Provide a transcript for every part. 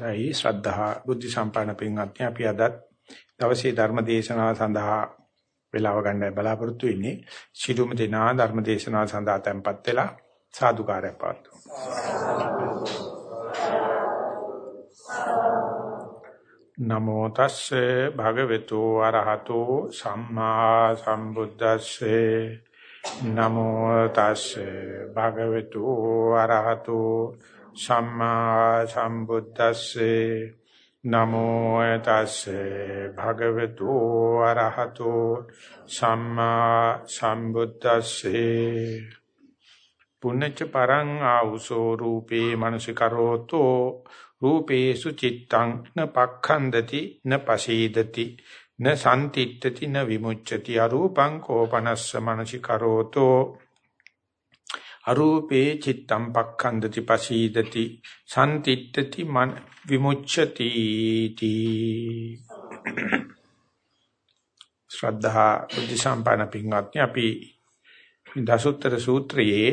දැයි ශ්‍රද්ධා බුද්ධ සම්පන්න පින්වත්නි? අපි අද දවසේ ධර්ම දේශනාව සඳහා වේලාව ගන්න බලාපොරොත්තු වෙන්නේ ශිළුම දෙනා ධර්ම දේශනාව සඳහා tempත් වෙලා සාදුකාරය පාත්තු නමෝ තස්සේ භගවතු අරහතෝ සම්මා සම්බුද්දස්සේ. නමෝ තස්සේ භගවතු අරහතෝ සම්මා සම්බුද්දස්සේ නමෝ තස්සේ භගවතු අරහතෝ සම්මා සම්බුද්දස්සේ පුඤ්ඤච පරං ආවුසෝ රූපේ මනසිකරෝතෝ රූපේසු චිත්තං න පක්ඛන්දති න පසීදති න සම්තිට්ඨති න විමුච්ඡති අරූපං කෝපනස්ස මනසිකරෝතෝ අරූපේ චිත්තම් පක්ඛන්දති පසීදති සම්තිට්ඨති මන විමුච්ඡති තී. ශ්‍රද්ධා බුද්ධ සම්පන්න පින්වත්නි අපි දසුත්තර සූත්‍රයේ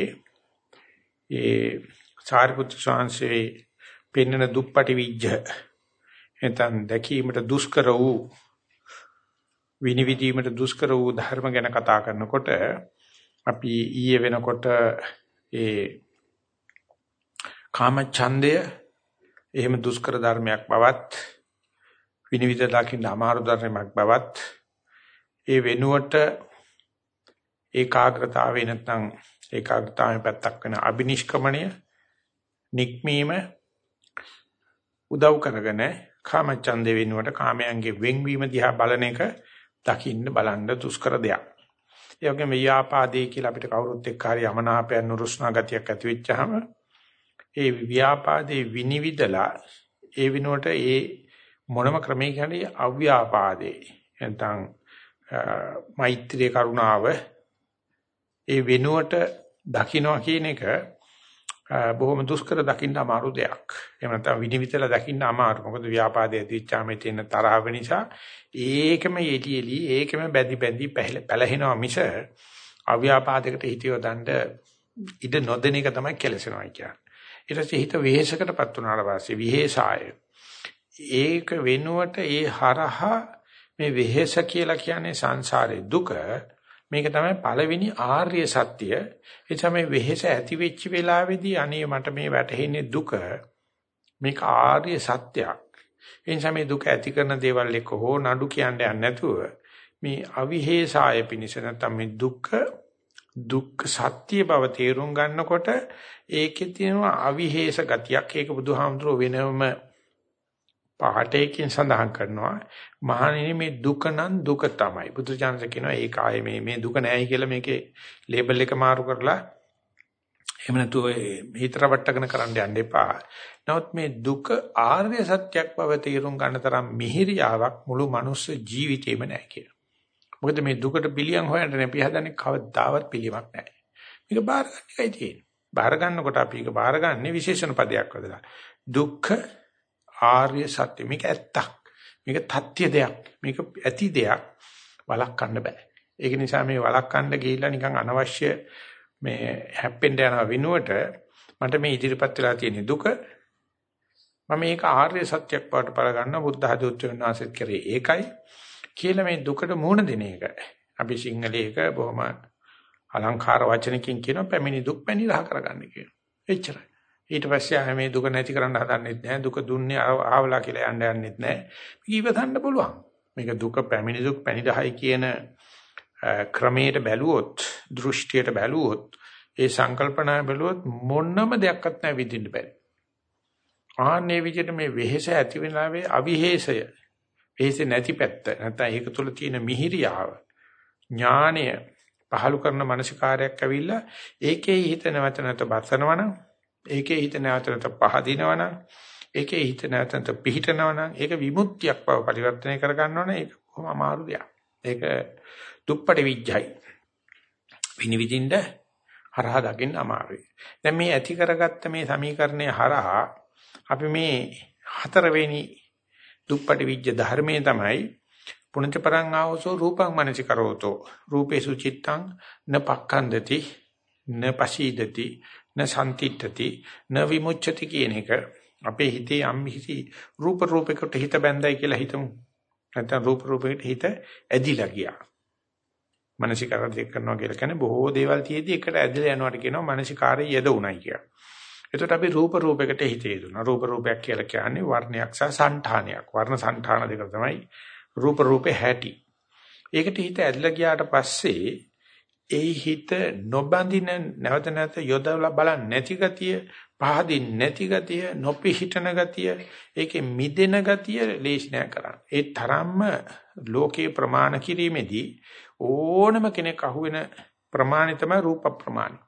ඒ සාරිපුත්‍ර ස්වාමීන් පෙන්වන දුප්පටි විජ්ජ එතන දැකීමට දුෂ්කර වූ විනිවිදීමට දුෂ්කර වූ ධර්ම ගැන කතා කරනකොට අපි ඊයේ වෙනකොට ඒ කාම ඡන්දය එහෙම දුෂ්කර ධර්මයක් බවත් විනිවිද දකින්න අමාරු ධර්මයක් බවත් ඒ වෙනුවට ඒකාග්‍රතාවේ නැත්නම් ඒකාග්‍රතාවේ පැත්තක් වෙන අබිනිෂ්ක්‍මණය නික්මීම උදව් කරගෙන කාම ඡන්දේ වෙනුවට කාමයන්ගේ වෙන්වීම දිහා බලන එක දකින්න බලන්න දුෂ්කර දෙයක්. ඒ වගේම ව්‍යාපාදේ කියලා අපිට කවුරුත් එක්ක හරි යමනාපයන් නුරුස්නා ගතියක් ඇති වෙච්චාම ඒ ව්‍යාපාදේ විනිවිදලා ඒ විනෝට ඒ මොනම ක්‍රමයක හරි අව්‍යාපාදේ. නැත්නම් මෛත්‍රී කරුණාව ඒ වෙනුවට දකින්නවා කියන එක බොහොම දුෂ්කර දකින්න අමාරු දෙයක්. එහෙම නැත්නම් විනිවිදලා දකින්න අමාරු. මොකද ව්‍යාපාදයේ දිච්චාමේ තියෙන තරහව නිසා ඒකම යෙටි එලි ඒකම බැඳි බැඳි පැලහෙනවා මිස අව්‍යාපාදයකට හිතියව දඬ ඉඩ නොදෙන එක තමයි කෙලසෙනවා කියන්නේ. ඊට පස්සේ හිත වෙහෙසකටපත් වුණාට පස්සේ විහෙසාය. ඒක වෙනුවට ඒ හරහා මේ වෙහෙස කියලා කියන්නේ සංසාරේ දුක මේක තමයි පළවෙනි ආර්ය සත්‍ය. ඒ තමයි වෙහෙස ඇති වෙච්ච වෙලාවේදී අනේ මට මේ වැටහෙන්නේ දුක. මේක ආර්ය සත්‍යයක්. ඒ නිසා මේ දුක ඇති කරන දේවල් එක්ක හෝ නඩු කියන්නේ නැතුව මේ අවිහෙසාය පිනිස නැත්නම් මේ දුක දුක්ඛ සත්‍ය බව තේරුම් ගන්නකොට ඒකේ තියෙනවා අවිහෙස ගතියක්. ඒක බුදුහාමුදුරුව වෙනම පාඨයකින් සඳහන් කරනවා මහණෙනි මේ දුක නම් දුක තමයි බුදුචානන්ද කියනවා ඒක ආයේ මේ මේ දුක නෑයි කියලා මේකේ ලේබල් එක මාරු කරලා එහෙම නැතුව හිතර වට්ටගෙන කරන්න යන්න එපා. නමුත් මේ දුක ආර්ය සත්‍යක් බව තේරුම් ගන්න තරම් මිහිරියාවක් මුළු මනුස්ස ජීවිතේම නැහැ කියලා. මොකද මේ දුකට පිළියම් හොයන්න අපි හදන්නේ කවදාවත් පිළියමක් නැහැ. මේක බාර ගන්න එකයි තියෙන්නේ. බාර ගන්නකොට අපි ඒක බාරගන්නේ විශේෂණ පදයක් වදලා. දුක්ඛ ආර්ය සත්‍ය මේක ඇත්තක්. මේක තත්‍ය දෙයක්. මේක ඇති දෙයක්. වළක්වන්න බෑ. ඒක නිසා මේ වළක්වන්න ගිහිල්ලා නිකන් අනවශ්‍ය මේ හැප්පෙන්න යන වෙනුවට මට මේ ඉදිරිපත් වෙලා තියෙන දුක මම මේක ආර්ය සත්‍යයක් බවට පල ගන්න බුද්ධ ධර්මයෙන් වාසෙත් කරේ ඒකයි කියලා මේ දුකට මුහුණ දෙන එක. අපි සිංහලයක බොහොම අලංකාර වචනකින් කියන පැමිණි දුක් පැණි රහ කරගන්න කියන. එච්චරයි. ඊට පස්සේ ආ මේ දුක නැති කරන්න හදන්නෙත් නැහැ. දුක දුන්නේ ආවලා කියලා යන්න යන්නෙත් නැහැ. මේක ඉවසන්න පුළුවන්. මේක දුක පැමිණි දුක් පැණිදහයි කියන ක්‍රමයට බැලුවොත්, දෘෂ්ටියට බැලුවොත්, ඒ සංකල්පනා බැලුවොත් මොනම දෙයක්වත් නැහැ විඳින්න බැරි. ආන්නේ විදිහට මේ වෙහෙස ඇති වෙනාවේ අවිහෙසය. වෙහෙස නැති පැත්ත. නැත්නම් ඒක තුල තියෙන මිහිරියාව, ඥානය පහලු කරන මානසිකාරයක් ඇවිල්ලා ඒකේ හිත නැවත නැවත බසනවනම් ඒකේ හිත නැවතට පහදිනවනම් ඒකේ හිත නැවතට පිහිටනවනම් ඒක විමුක්තියක් බව පරිවර්තනය කර ගන්නවනේ ඒක කොහොම අමාරු දෙයක්. ඒක දුප්පටි විඥයි. විනිවිදින්න හරහා දකින්න අමාරුයි. දැන් මේ ඇති කරගත්ත මේ සමීකරණය හරහා අපි මේ හතරවෙනි දුප්පටි විඥ ධර්මයේ තමයි පුණජ පරං ආවසෝ රූපං මනසි කරෝතෝ රූපේසු චිත්තං න පක්ඛන්දති න සම්තිත්‍ත්‍ති න විමුච්ඡති කියන එක අපේ හිතේ යම් හිසි රූප රූපයකට හිත බැඳයි කියලා හිතමු. නැත්නම් රූප රූපයකට හිත ඇදිලා ගියා. මානසිකාරය කරනවා කියලා කියන්නේ බොහෝ දේවල් තියේදී එකට ඇදලා යනවාට කියනවා මානසිකාරය යෙදුණයි කියලා. එතකොට අපි රූප රූපයකට හිතේ යෙදුණා. රූප රූපයක් කියලා කියන්නේ වර්ණයක් සහ සංඨානයක්. වර්ණ සංඨාන දෙක තමයි රූප රූපේ හැටි. ඒකට හිත ඇදලා ගියාට පස්සේ ඒ හිත නොබඳින නැවත නැවත යොදවලා බලන්නේ නැති ගතිය පහදින් නැති ගතිය නොපිහිටන ගතිය ඒකේ මිදෙන ගතිය ලේෂණය කරන්න. ඒ තරම්ම ලෝකේ ප්‍රමාණ කිරීමේදී ඕනම කෙනෙක් අහුවෙන ප්‍රමාණය තමයි රූප ප්‍රමාණය.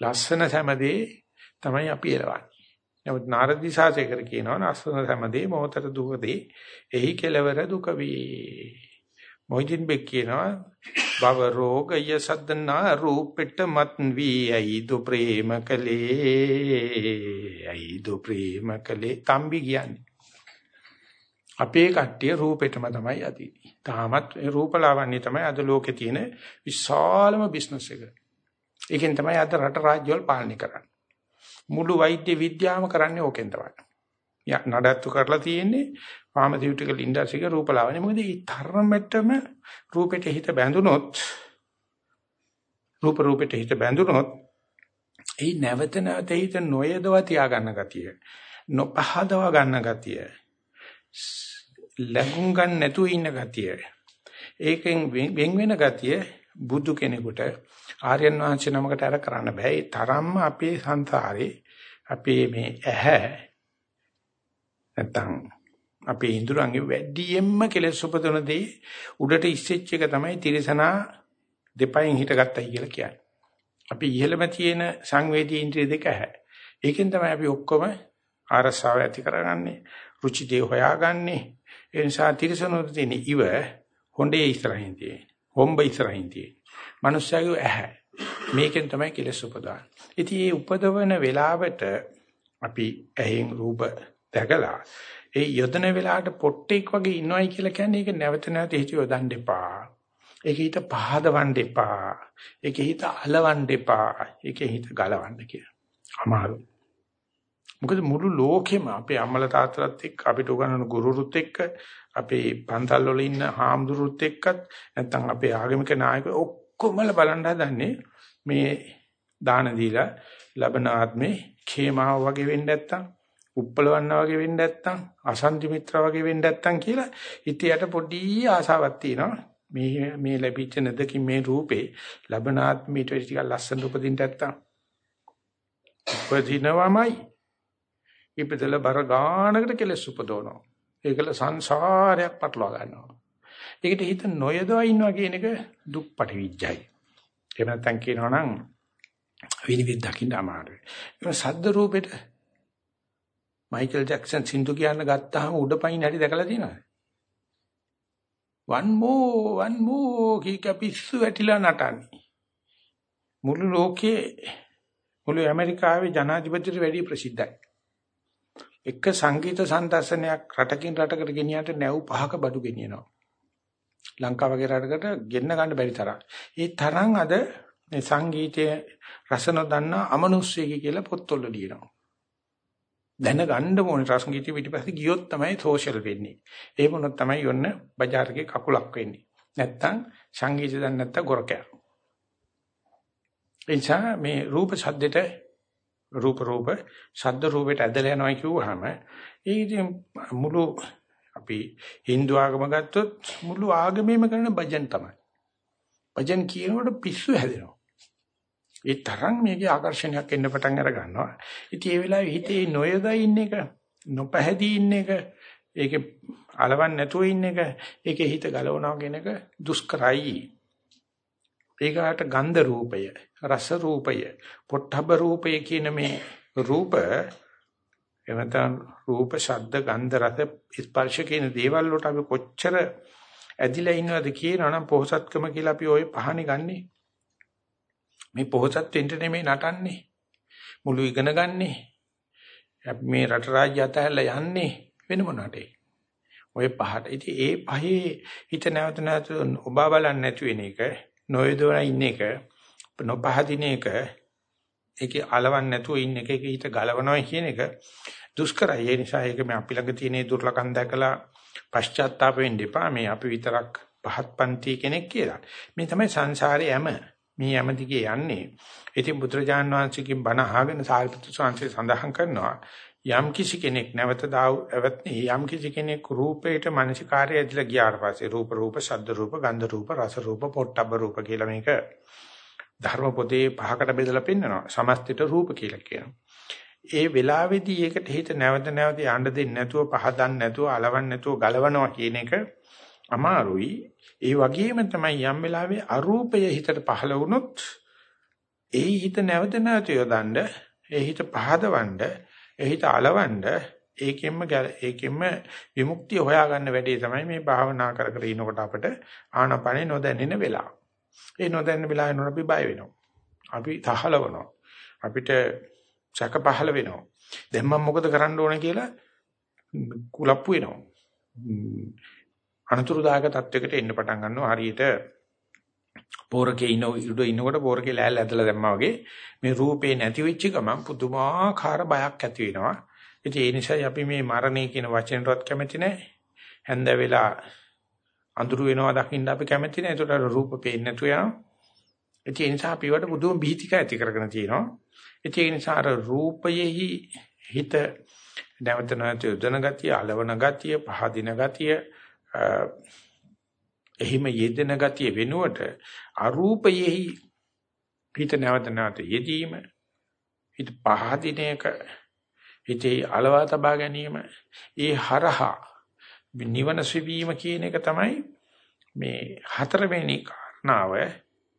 ලස්සන සෑමදී තමයි අපි එළවන්නේ. නමුත් නාරදි සාසයකර කියනවා ලස්සන සෑමදී මොහතර දුකදී එහි කෙලවර දුක වේ. මොහිදින් බෙක් කියනවා භව රෝගය සද්දනා රූපෙට මත් වී ඇයිදු ප්‍රේම කලේ ඇයිදු ප්‍රේම කලේ තම්බි කියන්නේ අපේ කට්ටිය රූපෙටම තමයි යති. තාමත් රූපලාවන්‍ය තමයි අද ලෝකේ තියෙන විශාලම බිස්නස් එක. ඒකෙන් තමයි අද රට රාජ්‍යවල පාලනය කරන්නේ. මුළු වෛද්‍ය විද්‍යාවම කරන්නේ ඕකෙන් තමයි. යක් නඩත්තු කරලා තියෙන්නේ ෆාමසිටිකල් ඉන්ඩස්ට්‍රි එක රූපලාවන්‍ය. මොකද මේ තරමටම රූපෙට හිත බැඳුනොත් රූප රූපෙට හිත බැඳුනොත් ඒ නැවත නැවත හිත නොයදව තියාගන්න ගතිය නොපහදව ගන්න ගතිය ලැබුම් ගන්න නැතුව ඉන්න ගතිය ඒකෙන් වෙන් වෙන ගතිය බුදු කෙනෙකුට ආර්යයන් වහන්සේ නමකට අර කරන්න බෑ ඒ තරම්ම අපේ සංසාරේ අපේ මේ ඇහැ නැත්තම් අපේ ඉඳුරන්ගේ වැඩියෙන්ම කෙලෙස් උපදවන දේ උඩට ඉස්සෙච්ච එක තමයි තිරසනා දෙපයින් හිටගත්තයි කියලා කියන්නේ. අපි ඉහළම තියෙන සංවේදී ඉන්ද්‍රිය දෙක ඇහැ. ඒකෙන් තමයි අපි ඔක්කොම ආරසාව ඇති කරගන්නේ, රුචි දේ හොයාගන්නේ. ඒ නිසා තිරසනොත් තියෙන ඉව හොඬේ ඉස්සරහින් තියෙන්නේ. හොම්බ ඉස්සරහින් තියෙන්නේ. මනුස්සයගේ ඇහැ. මේකෙන් තමයි කෙලෙස් උපදවන්නේ. ඉතින් මේ උපදවන වෙලාවට අපි ඇහෙන් රූප දැකලා ඒ යොදන වෙලාවට පොට්ටෙක් වගේ ඉනවයි කියලා කියන්නේ ඒක නැවත නැවත හිත යොදන්න එපා. ඒක හිත පහදවන්න එපා. ඒක හිත අලවන්න එපා. ඒක හිත ගලවන්න කියලා. අමාරු. මොකද මුළු ලෝකෙම අපේ අම්මලා තාත්තලාත් එක්ක අපිට උගන්වන ගුරුරුත් එක්ක අපේ පන්තල් වල ඉන්න හාමුදුරුත් එක්කත් නැත්නම් අපේ ආගමික නායකයෝ ඔක්කොමල බලන්න හදන්නේ මේ දාන දීලා ලබන ආත්මේ khේමාව වගේ වෙන්න නැත්තම් උප්පලවන්න වගේ වෙන්න නැත්තම් අසන්ති මිත්‍ර වගේ වෙන්න නැත්තම් කියලා හිතයට පොඩි ආසාවක් තියෙනවා. මේ මේ ලැබිච්ච නැදකින් මේ රූපේ ලබනාත්මීට ටිකක් ලස්සන උපදින්න නැත්තම්. උපදිනවමයි. ඉපදල බර ගානකට කෙලස් උපදවනවා. ඒකල සංසාරයක් පටලවා ගන්නවා. ඒකට හිත නොයදවා ඉන්නවා කියන එක දුක්පටි විඥයි එහෙම නැත්තම් කියනවා නම් විනිවිද දකින්න අමාරුයි. ඒ සද්ද රූපෙට මයිකල් ජැක්සන් සින්දු කියන්න ගත්තාම උඩ පයින් හැටි දැකලා තියෙනවද? one more one more කීක පිස්සු වැටිලා නටන්නේ. මුළු ලෝකේ මුළු ඇමරිකාවේ ජනාධිපතිට වැඩි ප්‍රසිද්ධයි. එක සංගීත සම්දර්ශනයක් රටකින් රටකට ගෙනියන්න නැව් පහක බඩු ගෙනියනවා. ලංකාව වගේ රටකට ගෙන්න ගන්න බැරි තරම්. ඒ තරම් අද මේ සංගීතයේ රස නොදන්නා අමනුෂ්‍යයෙක් කියලා පොත්වල ලියනවා. දැනගන්න ඕනේ රසංගීත පිටිපස්සේ ගියොත් තමයි සෝෂල් වෙන්නේ. ඒ මොනොත් තමයි යොන්න බજાર එකේ කකුලක් වෙන්නේ. නැත්තම් සංගීත දන්නේ නැත්තම් ගොරකයක්. එනිසා මේ රූප ශබ්දෙට රූප රූප ශබ්ද රූපයට ඇදලා යනවා කිව්වහම ඒ මුළු අපි Hindu ආගම ගත්තොත් මුළු ආගමේම කරන භජන් තමයි. භජන් කියනකොට පිස්සු හැදෙනවා. ඒ තරම් මේකේ ආකර්ෂණයක් එන්න පටන් අර ගන්නවා. ඉතින් ඒ වෙලාවේ හිතේ නොයදා ඉන්න එක, නොපැහැදී ඉන්න එක, ඒකේ අලවන්න නැතුව ඉන්න එක, ඒකේ හිත ගලවනවා කියන එක දුෂ්කරයි. ඒකට ගන්ධ රූපය, රස රූපය, පොට්ටබ රූපය කියන මේ රූප එවතන් රූප, ශබ්ද, ගන්ධ, රස, ස්පර්ශ කියන දේවල් වලට අපි කොච්චර ඇදිලා ඉන්නවද කියනවනම් පොහසත්කම කියලා අපි ওই පහනේ ගන්නේ. මේ පොහොසත් වෙන්න නෙමෙයි නටන්නේ. මුළු ඉගෙන ගන්නේ. අපි මේ රට රාජ්‍ය අතහැරලා යන්නේ වෙන මොනටේ. ඔය පහට. ඉතින් ඒ පහේ හිත නැවත නැවත ඔබා බලන්නේ නැති වෙන එක, නොයදවන ඉන්න එක, නොපහදින එක, ඒකේ අලවන්න නැතුව ඉන්න එක, ඒක හිත ගලවනවා කියන එක දුෂ්කරයි. ඒ නිසා ඒක මේ අපි ළඟ තියෙන දුර්ලකම් දැකලා පශ්චාත්තාප වෙන්න එපා. මේ අපි විතරක් පහත් පන්ති කෙනෙක් කියලා. මේ තමයි සංසාරේ යම. මේ යම දිගේ යන්නේ. ඉතින් බුදුරජාන් වහන්සේකින් බණ අහගෙන සාරිපුත්‍ර ස්වාමීන් සඳහන් කරනවා යම් කිසි කෙනෙක් නැවත දාව එවත්නි යම් කිසි කෙනෙක් රූපේට මානසිකාරය ඇදලා ගියාට පස්සේ රූප රූප ශබ්ද රූප ගන්ධ රූප රස රූප පොට්ටබ්බ රූප කියලා මේක ධර්ම පොතේ පහකට බෙදලා පෙන්නනවා සමස්තයට රූප කියලා කියනවා ඒ වෙලාවේදී ඒකට හිත නැවත නැවත යන්න දෙන්නේ නැතුව පහදන්න නැතුව අලවන්න නැතුව ගලවනවා කියන එක අමාරුයි. ඒ වගේම තමයි යම් වෙලාවේ අරූපය හිතට පහළ වුණොත් ඒ හිත නැවත නැවත යොදන්න, ඒ හිත පහදවන්න, ඒ හිත අලවන්න ඒකෙන්ම ඒකෙන්ම විමුක්තිය හොයාගන්න වැඩේ තමයි මේ භාවනා කර කර ඉනකොට අපිට ආනපනේ නොදැන්නෙන වෙලාව. ඒ නොදැන්න වෙලාවේ නෝ අපි බය වෙනවා. අපි තහලවනවා. අපිට සැක පහළ වෙනවා. දැන් මම මොකද කරන්න ඕන කියලා කුලප්පු වෙනවා. අනතුරුදායක තත්වයකට එන්න පටන් ගන්නවා හරියට පෝරකේ ඉන්න ඉඩ ඉන්නකොට පෝරකේ ලෑල්ල ඇදලා දැම්මා වගේ මේ රූපේ නැති වෙච්ච ගමන් පුදුමාකාර බයක් ඇති වෙනවා. ඉතින් ඒ නිසායි අපි මේ මරණය කියන වචනටවත් කැමති නැහැ. හැන්ද වෙලා අඳුරු වෙනවා දකින්න අපි කැමති නැහැ. ඒකට රූප පේන්නේ නැතු වෙනවා. ඒ නිසා අපි වට බුදුම බීතික ඇති කරගෙන තියෙනවා. ඒ නිසා අර රූපයෙහි හිත නැවත නැවත යොදන ගතිය, అలවන ගතිය, පහදින ගතිය, එහිම යෙදෙන ගතිය වෙනුවට අරූපයෙහි හිත නැවත නැවත යෙදීම, හිත පහදින එක, හිතේ අලවා තබා ගැනීම, ඒ හරහා නිවන සෙවීම කියන එක තමයි මේ හතරවෙනි කාරණාව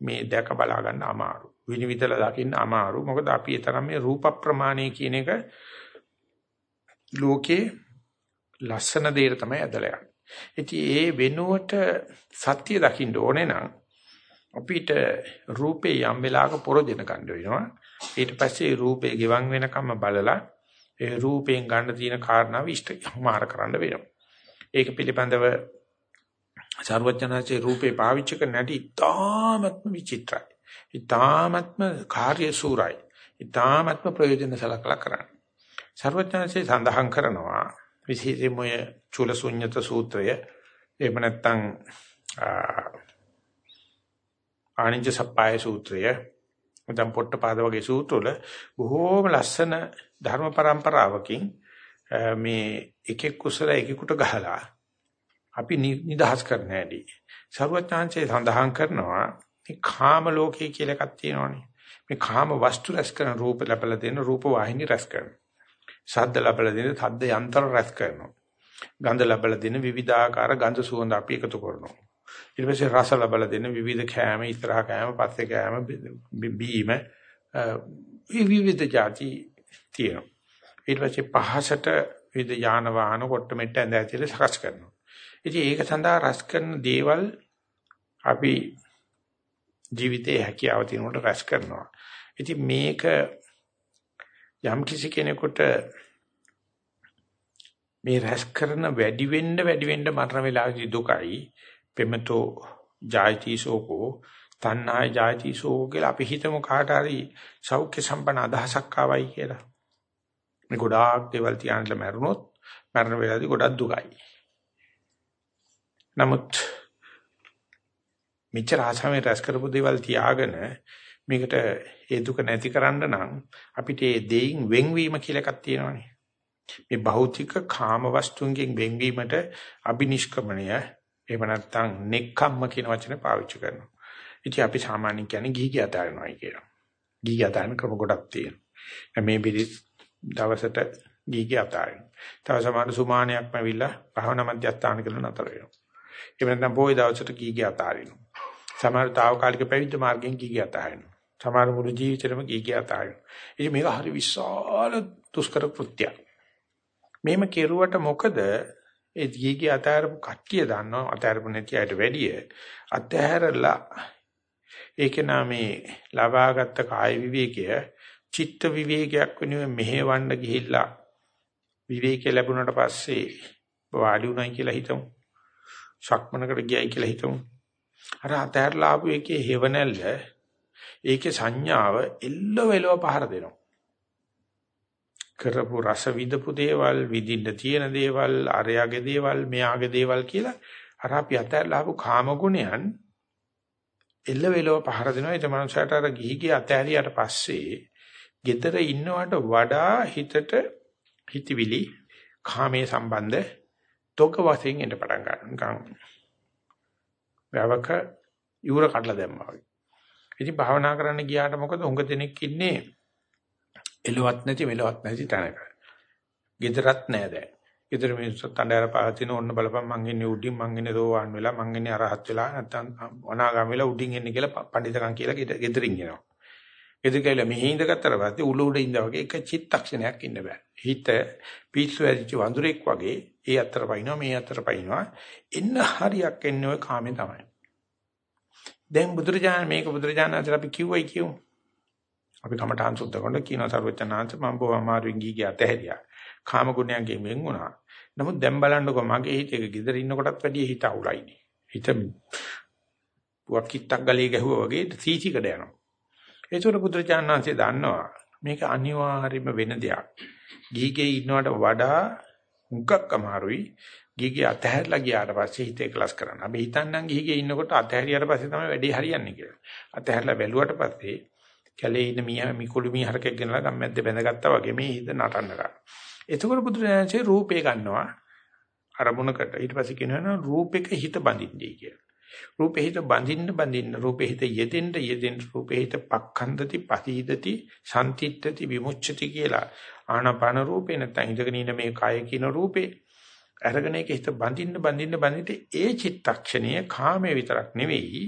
මේ දැක බලා ගන්න අමාරු. විනිවිදලා දකින්න අමාරු. මොකද අපි ඒ තරම් මේ රූප ප්‍රමාණය කියන එක ලෝකේ ලස්සන දෙයට තමයි ඇදලා යන්නේ. ඉතින් ඒ වෙනුවට සත්‍ය දකින්න ඕනේ නම් අපිට රූපේ යම් වෙලාවක පොරොදෙන ගන්න වෙනවා. ඊට පස්සේ රූපේ ගෙවන් වෙනකම් බලලා ඒ රූපයෙන් ගන්න තියෙන කාරණාව ඉෂ්ටමාර කරන්න වෙනවා. ඒක පිළිබඳව සර්වඥාචේ රූපේ පාවිච්චි කරන හැටි ඉතාමත්ම විචිත්‍රයි. ඊ타ත්ම කාර්ය සූරයි. ඊ타ත්ම ප්‍රයෝජන සලකලා කරන්නේ. සර්වඥාන්සේ සඳහන් කරනවා විශේෂයෙන්ම ඔය චූලසුඤ්ඤත සූත්‍රය එහෙම නැත්නම් ආනිජ සප්පාය සූත්‍රය නැත්නම් පොට්ටපාද වගේ සූත්‍රවල බොහෝම ලස්සන ධර්ම પરම්පරාවකින් මේ එකෙක් කුසල එකෙකුට ගහලා අපි නිදහස් කරන්න හැටි. සර්වඥාන්සේ සඳහන් කරනවා මේ කාම ලෝකය කියලා එකක් තියෙනවානේ. මේ කාම වස්තු රැස් කරන රූප ලැබලා දෙන රූප වාහිනී රැස් කරනවා. ශබ්ද ලැබලා දෙන ශබ්ද යන්ත්‍ර රැස් කරනවා. ගන්ධ ලැබලා දෙන විවිධාකාර ගන්ධ සුවඳ අපි එකතු කරනවා. ඊට පස්සේ රස ලැබලා දෙන විවිධ කෑම, ඉස්සරහ කෑම, පස්සේ කෑම, බීම විවිධ જાති තියෙනවා. ඊට පස්සේ පහසට විවිධ යාන වාහන කොට මෙට්ට ඇඳ ඇතිල සකස් කරනවා. ඉතින් ඒක සඳහා රස කරන දේවල් අපි ජීවිතයේ හැකියාව තියෙනකොට රැස් කරනවා. ඉතින් මේක යම් කිසි කෙනෙකුට මේ රැස් කරන වැඩි වෙන්න වැඩි වෙන්න මරණ වේලාවේදී දුකයි පෙමතෝ ජායති සෝකෝ තණ්හාය ජායති සෝකෝ කියලා අපි හිතමු කාට හරි සෞඛ්‍ය සම්පන්න අදහසක් ආවයි කියලා. මේ ගොඩාක් දේවල් තියානලා මැරුණොත් මරණ වේලාවේදී ගොඩක් දුකයි. නමුත් මෙච්චර ආසාවෙන් රැස් කරපු දේවල් තියාගෙන මේකට ඒ දුක නැති කරන්න නම් අපිට ඒ දෙයින් වෙන්වීම කියලා එකක් තියෙනවානේ. මේ භෞතික කාම වස්තුන්ගෙන් වෙන්වීමට අබිනිෂ්ක්‍මණය එහෙම නැත්නම් නෙක්ඛම්ම කියන වචනේ පාවිච්චි කරනවා. ඉතින් අපි සාමාන්‍යයෙන් කියන්නේ ගිහි ගියතාරනවායි කියලා. ගිහි ගියතාරන ක්‍රම ගොඩක් තියෙනවා. මේ බිලි දවසට ගිහි ගියතාරන. තව සමහර සුමානයක්ම ඇවිල්ලා භවනා මධ්‍යස්ථාන කියලා නතර වෙනවා. එහෙම නැත්නම් පොයි දවසට ගිහි ගියතාරිනවා. සමහර తాවකාලික පැවිද්ද මාර්ගයෙන් ගිහි අතහරිනවා. සමහර මුළු ජීවිතේම ගිහි අතහරිනවා. ඉතින් මේක හරි විශාල දුෂ්කර කෘත්‍යයක්. මේම කෙරුවට මොකද ඒ ගිහි අතහරපු කට්ටිය දන්නවා අතහරපු නැති අයට වැඩිය අතහැරලා ඒක නාමේ ලබාගත් කාය විවේකය චිත්ත විවේකයක් වෙනුවෙන් මෙහෙවන්න ගිහිල්ලා විවේකය ලැබුණාට පස්සේ වාඩි උනායි කියලා හිතමු. ශක්මනකට ගියයි කියලා හිතමු. අර අතහැරලා ආපු එකේ හේවණල්ල ඒකේ සංඥාව එල්ලව එලව පහර දෙනවා. කරපු රස විදපු දේවල් විඳින්න තියෙන දේවල් අරයාගේ දේවල් මෙයාගේ දේවල් කියලා අර අපි අතහැරලා ආපු කාම ගුණයන් එල්ල වෙලව පහර දෙනවා. ඒ මනුස්සයාට අර ගිහි ගිය අතහැරියට පස්සේ gedara ඉන්නවට වඩා හිතට හිතවිලි කාමයේ සම්බන්ධ තොක වශයෙන් එන්න පටන් ගන්නවා. නිකන් වැවක යූර කඩලා දැම්මා වගේ. ඉතින් භාවනා කරන්න ගියාට මොකද උඟ දෙනෙක් ඉන්නේ එලවත් නැති මෙලවත් නැති තැනක. gedarat නෑ දැන්. gedara මිනිස්සුත් අnder පහතින ඕන්න බලපන් මං ඉන්නේ උඩින් මං ඉන්නේ දෝවාන් වෙලා මං ඉන්නේ අරහත් වෙලා නැත්තම් අනාගාම වෙලා උඩින් එන්නේ කියලා පඬිතකම් කියලා ගෙදරින් එනවා. ගෙදර කියලා මෙහි ඉඳගත්තට පස්සේ උළු උඩ ඉඳා වගේ එක චිත්තක්ෂණයක් ඉන්න බෑ. හිත පිස්සු ඇදිච්ච වඳුරෙක් වගේ ඒ අතර පයින්නවා මේ අතර පයින්නවා. එන්න හරියක් එන්නේ ওই කාමේ තමයි. දැන් බුදුරජාණන් මේක බුදුරජාණන් අතර අපි කිව්වයි කියමු. අපි කමඨාන් සුද්ධ කරන කියන සර්වචනාංශ මම බොහොම අමාරුවෙන් ගිහි ගියා ඇතහැරියා. කාම ගුණයන්ගෙන් වෙන් වුණා. නමුත් දැන් බලන්නකෝ මගේ හිතේ ගෙදර ඉන්න කොටත් වැඩිය හිත අවුලයිනේ. හිත වකිටක් ගලේ ගැහුවා වගේ සීචිකඩ යනවා. ඒතර බුදුරජාණන්සේ දන්නවා මේක අනිවාර්යයෙන්ම වෙන දෙයක්. ගිහිගේ ඉන්නවට වඩා මුගක් අමාරුයි. ගිහිගේ අතහැරලා ගියාට පස්සේ හිත එකලස් කරන්න. අපි හිතන්නම් ගිහිගේ ඉන්නකොට අතහැරියාට පස්සේ තමයි වැඩේ හරියන්නේ කියලා. අතහැරලා බැලුවට පස්සේ කැලේ ඉන්න මිය මිකුළු මිහරකෙක් ගෙනලා ගම්මැද්ද බැඳගත්තා වගේ මේ හිත නටන්න ගන්නවා. එතකොට බුදුරජාණන්සේ රූපේ ගන්නවා අරමුණකට. ඊට පස්සේ කියනවා රූපෙක හිත බඳින්නේ කියලා. රූපේ හිත බඳින්න බඳින්න රූපේ හිත යෙදෙන්න යෙදෙන්න රූපේ හිත පක්ඛන්දති පසීදති සම්තිත්‍ත්‍ති විමුච්ඡති කියලා ආනාපාන රූපේ නැත්නම් ඉඳගෙන ඉන්න මේ කය කියන රූපේ අරගෙන ඒක හිත බඳින්න බඳින්න බඳින්න ඒ චිත්තක්ෂණයේ කාමයේ විතරක් නෙවෙයි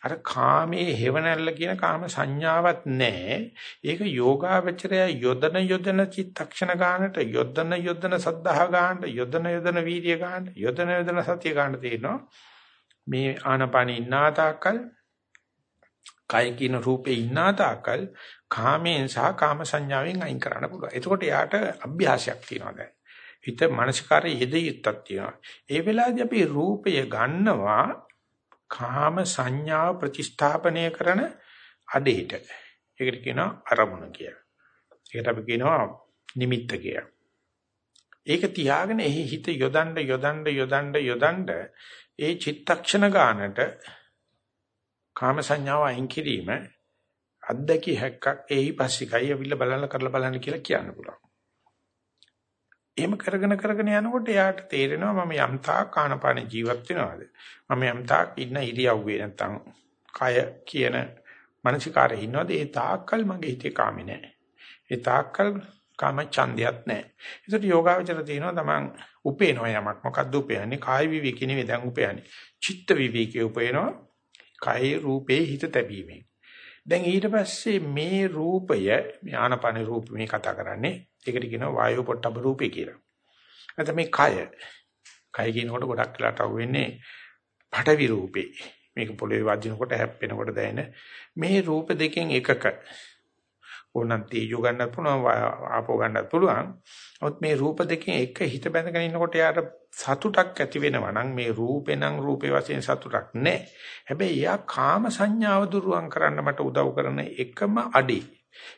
අර කාමයේ හේවණල්ල කියන කාම සංඥාවක් නැහැ. ඒක යෝගාවචරය යොදන යොදන චිත්තක්ෂණ ගන්නට යොදන යොදන සද්ධා ගන්නට යොදන යොදන වීර්ය ගන්නට යොදන යොදන සතිය ගන්න තියෙනවා. මේ ආනපන ඉන්නා තාක්කල් කය කියන රූපේ ඉන්නා තාක්කල් කාමයෙන් සහ කාම සංඥාවෙන් අයින් කරන්න පුළුවන්. එතකොට යාට අභ්‍යාසයක් තියෙනවා දැන්. හිත මානසිකාරයේ යෙදියුත්තක් තියෙනවා. ඒ වෙලාවේදී අපි රූපය ගන්නවා කාම සංඥාව ප්‍රතිස්ථාපනය කරන අඩේට. ඒකට කියනවා අරමුණ කියලා. ඒකට අපි කියනවා නිමිත්ත කියලා. ඒක තියාගෙන එහි හිත යොදන්න යොදන්න යොදන්න යොදන්න ඒ චිත්තක්ෂණ ගානට කාම සංඥාව අයින් කිරීම අද්දකි හැක්කක් එහි පස්සිකයි අවිල්ල බලන්න කරලා බලන්න කියලා කියන්න පුළුවන්. එහෙම කරගෙන කරගෙන යනකොට එයාට තේරෙනවා මම යම් තාක් කානපාන ජීවත් වෙනවද? මම යම් තාක් ඉන්න ඉරියව්වේ නැත්තම් කය කියන මානසිකාරේ ඉන්නවද? ඒ තාක්කල් මගේ හිතේ කාමේ නැහැ. ඒ තාක්කල් කාම ඡන්දයක් නැහැ. ඒකට යෝගාවචර තියෙනවා තමන් උපේනවා යමක්. මොකද්ද උපයන්නේ? කාය විවික නෙවෙයි. දැන් උපයන්නේ. චිත්ත විවිකේ උපයනවා. කාය රූපේ හිත තැබීමෙන්. දැන් ඊට පස්සේ මේ රූපය ඥානපන රූප මේ කතා කරන්නේ ඒකට කියනවා වායෝ පොට්ටබ රූපේ කියලා. නැත්නම් මේ කය. කය කියනකොට ගොඩක් වෙලාට අහුවෙන්නේ පඨවි රූපේ. මේක පොළවේ වදිනකොට හැප්පෙනකොට දැනෙන මේ රූප දෙකෙන් එකක ඕනනම් තීජු ගන්නත් පුළුවන් ආපෝ ගන්නත් පුළුවන්. නමුත් මේ රූප දෙකෙන් එක හිත බැඳගෙන ඉන්නකොට යාට සතුටක් ඇති වෙනවා නම් මේ රූපේ නම් රූපේ වශයෙන් සතුටක් නැහැ. හැබැයි යා කාම සංඥාව දුරුවන් කරන්න මට උදව් කරන එකම අඩේ.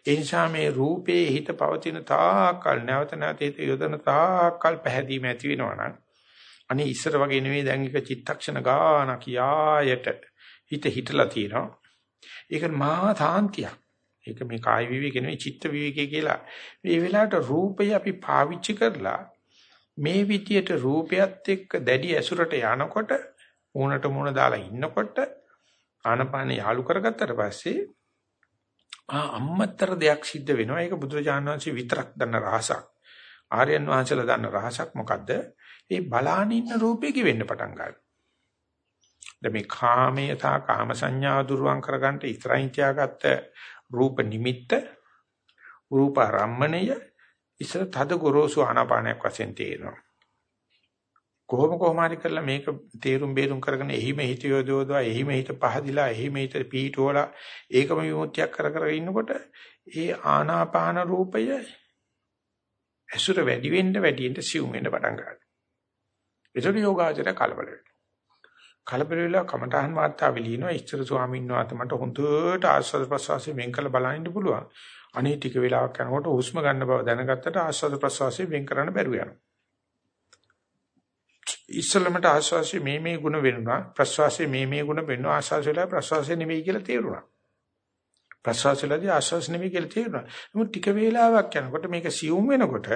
ඒ නිසා මේ රූපේ හිත පවතින තාකල් නැවත නැවත හිත යොදන තාකල් පැහැදීම ඇති වෙනවා නම් අනේ ඉස්සර වගේ නෙවෙයි දැන් එක චිත්තක්ෂණ ගාන කියායට හිත හිටලා තියෙනවා. ඒක මහා තාන්තියක්. ඒක මේ කාය විවේක නෙවෙයි චිත්ත විවේකේ කියලා. මේ වෙලාවට රූපය අපි පාවිච්චි කරලා මේ විදියට රූපයත් එක්ක දැඩි ඇසුරට යනකොට මූණට මූණ දාලා ඉන්නකොට ආනපාන යාලු කරගත්තට පස්සේ ආ අම්මතර දෙයක් සිද්ධ වෙනවා. ඒක බුදුරජාණන් වහන්සේ විතරක් දන්න රහසක්. ආර්යයන් වහන්සේලා දන්න රහසක් මොකද්ද? ඒ බලාන ඉන්න රූපේ කිවෙන්න පටන් ගන්නවා. දැන් මේ කාමයේ තා කාම සංඥා දුරුවන් කරගන්න ඉතරයින් තියාගත්ත රූප නිමිත්ත රූප රම්මණය ඉස්සර තද ගොරෝසු ආනාපානයක් වශයෙන් තේරෙනවා. කොහොම කොහොම හරි කරලා මේක තේරුම් බේරුම් කරගෙන එහිම හිත යොදවලා එහිම හිත පහදිලා එහිම හිත පීඨෝලා ඒකම විමුක්තියක් කර කර ඉන්නකොට ඒ ආනාපාන රූපය ඇසුර වැඩි වෙන්න වැඩි වෙන්න සිවුම් වෙන්න පටන් ගන්නවා. ඒතර යෝගාචර කලබල වෙනවා. කලබල වෙලා කමඨහන් වාර්තාවේ ලියනවා ඉස්තර ස්වාමීන් වහන්සේ මට හොඳට ආස්වාද ප්‍රසවාසයෙන් වෙන් කළ බලන්න පුළුවන්. අනේ ටික වෙලාවක් යනකොට හුස්ම ගන්න බව දැනගත්තට ආස්වාද ප්‍රසවාසයෙන් වෙන් කරන්න බැරුව යනවා. ඉස්සලමට ආස්වාසිය මේ මේ ಗುಣ වෙනුණා ප්‍රසවාසයේ මේ මේ ಗುಣ වෙනවා ආස්වාසයලා ප්‍රසවාසය නෙවෙයි කියලා තේරුණා. ප්‍රසවාසයලාදී ආස්වාස නෙවෙයි කියලා තේරුණා. නමුත් ටික වේලාවක් යනකොට මේක සියුම් වෙනකොට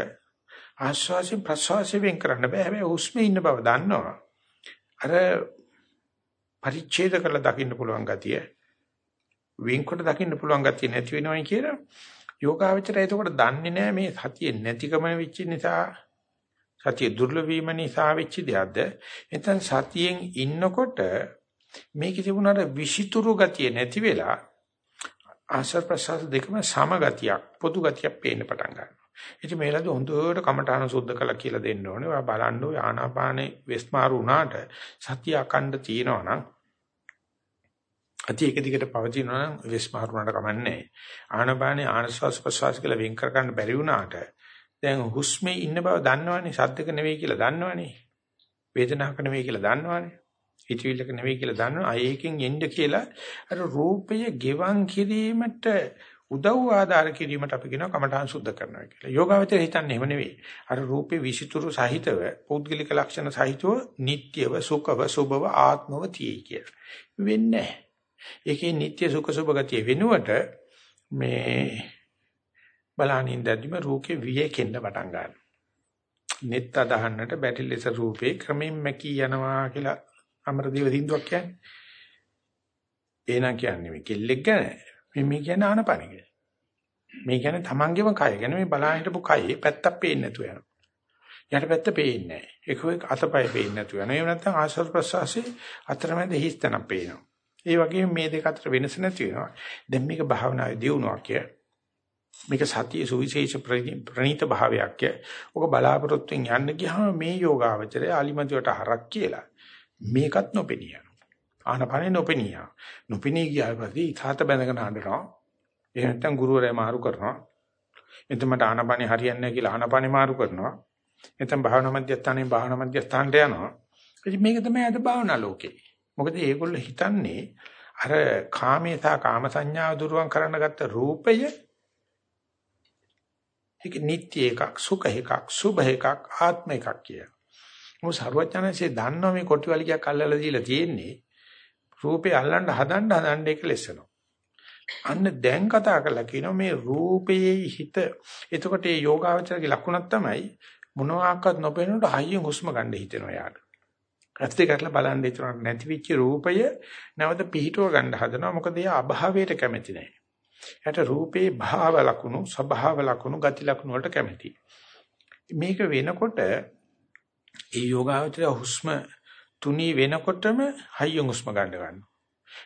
ආස්වාසයෙන් ප්‍රසවාසයෙන් වෙන් කරන්න බෑ. හැබැයි හුස්මේ ඉන්න බව දන්නවා. අර පරිච්ඡේද කරලා දකින්න පුළුවන් ගතිය වෙන්කොට දකින්න පුළුවන් ගතිය නැති වෙනවයි කියලා යෝගාවචරය එතකොට දන්නේ නැහැ මේ සතිය නැතිකම වෙච්ච නිසා සතිය දුර්ලභ වීම නිසා වෙච්ච දෙයක්ද එතන සතියෙන් ඉන්නකොට මේකේ තිබුණාට විෂිතුරු ගතිය නැති වෙලා ආශ්‍රව ප්‍රසාර දෙකම සම ගතියක් පොදු ගතියක් පේන්න පටන් ගන්නවා. ඉතින් මේලද හොඳට කමඨාන සුද්ධ කළා කියලා දෙන්න ඕනේ. ඔයා බලන්න ඔය ආනාපානේ වෙස්මාරු වුණාට සතිය අකණ්ඩ තියෙනවා නම් අති එක දිගට පවතිනවා නම් වෙස්මාරු වුණාට කමන්නේ. ආනාපානේ ආනස්වාස් ප්‍රසවාස කියලා වෙන් කර ගන්න බැරි වුණාට දැන් හුස්මේ ඉන්න බව දන්නවනේ. සද්දක නෙවෙයි කියලා දන්නවනේ. වේදනාවක් නෙවෙයි කියලා දන්නවනේ. හිතවිල්ලක නෙවෙයි කියලා දන්නවා. ආයේකින් එන්න කියලා අර රූපය ගෙවන් කිරීමට උදව් ආධාර කිරීමට අපි කියනවා කමඨාන් සුද්ධ කරනවා කියලා. යෝගාවචර හිතන්නේ එහෙම නෙවෙයි. අර රූපේ විසිතුරු සහිතව පෞද්ගලික ලක්ෂණ සහිතව නිට්ටයව සුඛව සුභව ආත්මව තියෙයි කියලා. වෙන්නේ ඒකේ නිට්ටය සුඛ සුභ ගතිය වෙනුවට මේ බලනින්දදිම රූපේ වියකෙන්න පටන් ගන්නවා. net අදහන්නට බැටි ලෙස රූපේ ක්‍රමෙන් මැකී යනවා කියලා අමරදේව සින්දුවක් කියන්නේ. එහෙනම් කියන්නේ මේ කෙල්ලෙක් ගැන මේ මේ කියන්නේ ආනපන කියලා. මේ කියන්නේ තමන්ගේම කය ගැන මේ බලන්න හිටපු කයේ පැත්තක් පේන්නේ නැතුව යනවා. යට පැත්ත පේන්නේ නැහැ. එක එක අතපය පේන්නේ නැතුව යනවා. එහෙම නැත්නම් ආශ්වාස ප්‍රශ්වාසයේ අතරමැද හිස්තනක් පේනවා. ඒ වගේම මේ දෙක අතර වෙනස නැති වෙනවා. දැන් මේක භාවනාවේ දියුණුවක් කිය. මේක සතිය සුවිශේෂ ප්‍රණීත භාවයක් කිය. ඔක බලාපොරොත්තුෙන් යන්න ගියාම මේ යෝගාවචරය අලිමදිවට හරක් කියලා. මේකත් නොපෙනිය. ආනපනේ නොපෙනිය. නොපෙනී ගියා පස්සේ ඉතාලත බැඳගෙන හඬනවා. එහෙම නැත්නම් ගුරුවරයා මාරු කරනවා. එතන මට ආනපනේ හරියන්නේ නැහැ කියලා ආනපනේ මාරු කරනවා. එතන භාවනා මධ්‍යස්ථානයේ භාවනා මධ්‍යස්ථානට යනවා. ඉතින් මේක තමයි අද භාවනා ලෝකේ. මොකද ඒගොල්ලෝ හිතන්නේ අර කාමයේ සහ කාම සංඥාව දුරුවන් කරන්න ගත්ත රූපය ඒක නිට්ටය එකක් සුඛ එකක් සුභ එකක් ආත්ම එකක් කිය. මොකද සරුවචනanse දන්නවා මේ කොටි වලිගයක් අල්ලලා දීලා තියෙන්නේ රූපේ අල්ලන්න හදන්න හදන්න ඒක ලෙසනවා. අන්න දැන් කතා කරලා කියනවා මේ රූපයේ හිත එතකොට මේ යෝගාවචරගේ ලක්ෂණක් තමයි මොනවාක්වත් නොපෙනුනට හයියෙන් හුස්ම ගන්න හිතෙනවා යාට. ඇත්ත කරලා බලන්න හිතනට නැති වෙච්ච රූපය නැවත පිහිටව ගන්න හදනවා මොකද එයා අභාවයට කැමති නැහැ. එයාට රූපේ භාව ලකුණු, ස්වභාව ලකුණු, ගති ලකුණු වලට කැමති. මේක වෙනකොට ඒ යෝගාවචරය හුස්ම තුනී වෙනකොටම හයියෙන් හුස්ම ගන්න ගන්නවා.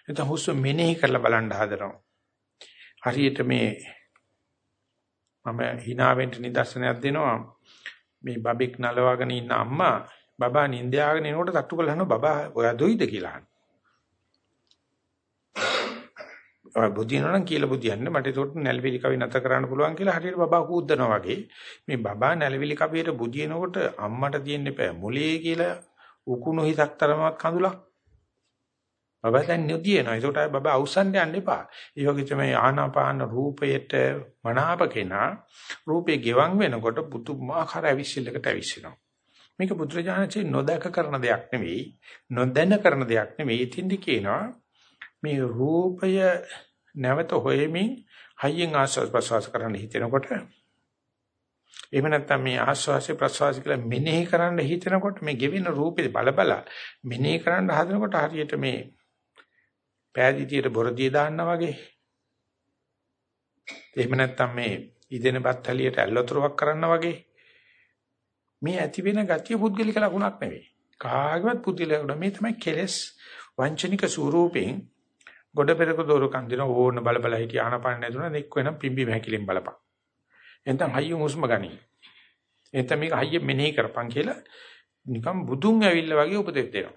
එතන හුස්ම මෙනෙහි කරලා බලන්න හදනවා. හරියට මේ මම hinaවෙන්ට නිදර්ශනයක් දෙනවා. මේ බබෙක් නලවාගෙන ඉන්න අම්මා බබා නිින්දයාගෙන එනකොට තට්ටු කරලා අහනවා බබා ඔයා දොයිද? කියලා අහනවා. ඔය බුදිනනම් කියලා බුදියන්න මට ඒකට නැලවිලි කවි නැත කරන්න පුළුවන් කියලා හරියට බබා කූද්දනවා වගේ. මේ බබා නැලවිලි කවියට බුදිනකොට අම්මට තියෙන්න එපා මොලේ කියලා උකුණු හිතක් තරමක් කඳුලක් බබා දැන් නොදියනවා. ඒකට අය බබා අවසන් යන්න එපා. ඒ වගේ තමයි ආනාපාන රූපයට මනාපකේනා රූපේ ගෙවන් වෙනකොට පුදුමාකාර අවිශ්ලයකට අවිශ්ලනවා මේක බුදුරජාණන්සේ නොදක කරන දෙයක් නෙවෙයි නොදැන කරන දෙයක් නෙවෙයි. ඉතින්දි කියනවා මේ රූපය නැවත හොයමින් හයියෙන් ආස්වාද ප්‍රසවාස කරන්න හිතෙනකොට එහෙම නැත්නම් මේ ආස්වාසිය ප්‍රසවාසිය කියලා මෙනෙහි කරන්න හිතෙනකොට මේ ගෙවෙන රූපේ බල බල මෙනෙහි කරන්න හදනකොට හරියට මේ පෑදීතියට බොරදිය දාන්නා වගේ. එහෙම නැත්නම් මේ ඉදෙන බත්තලියට ඇල්ලතුරක් කරන්න වගේ. මේ ඇති වෙන ගතිය පුද්ගලික ලකුණක් නෙවෙයි කාගවත් පුද්ගලික ලකුණ මේ තමයි කෙලස් වංචනික ස්වරූපයෙන් ගොඩ පෙරක දෝරකන් දින ඕන බල බල හිටිය ආනපාන නැතුණා එක්ක වෙනම් පිම්බි මහැකිලින් බලපන්. එතන හයිය හුස්ම ගනි. එතන මේක හයිය මෙනෙහි කරපන් කියලා නිකම් බුදුන් ඇවිල්ලා වගේ උපදෙස් දෙනවා.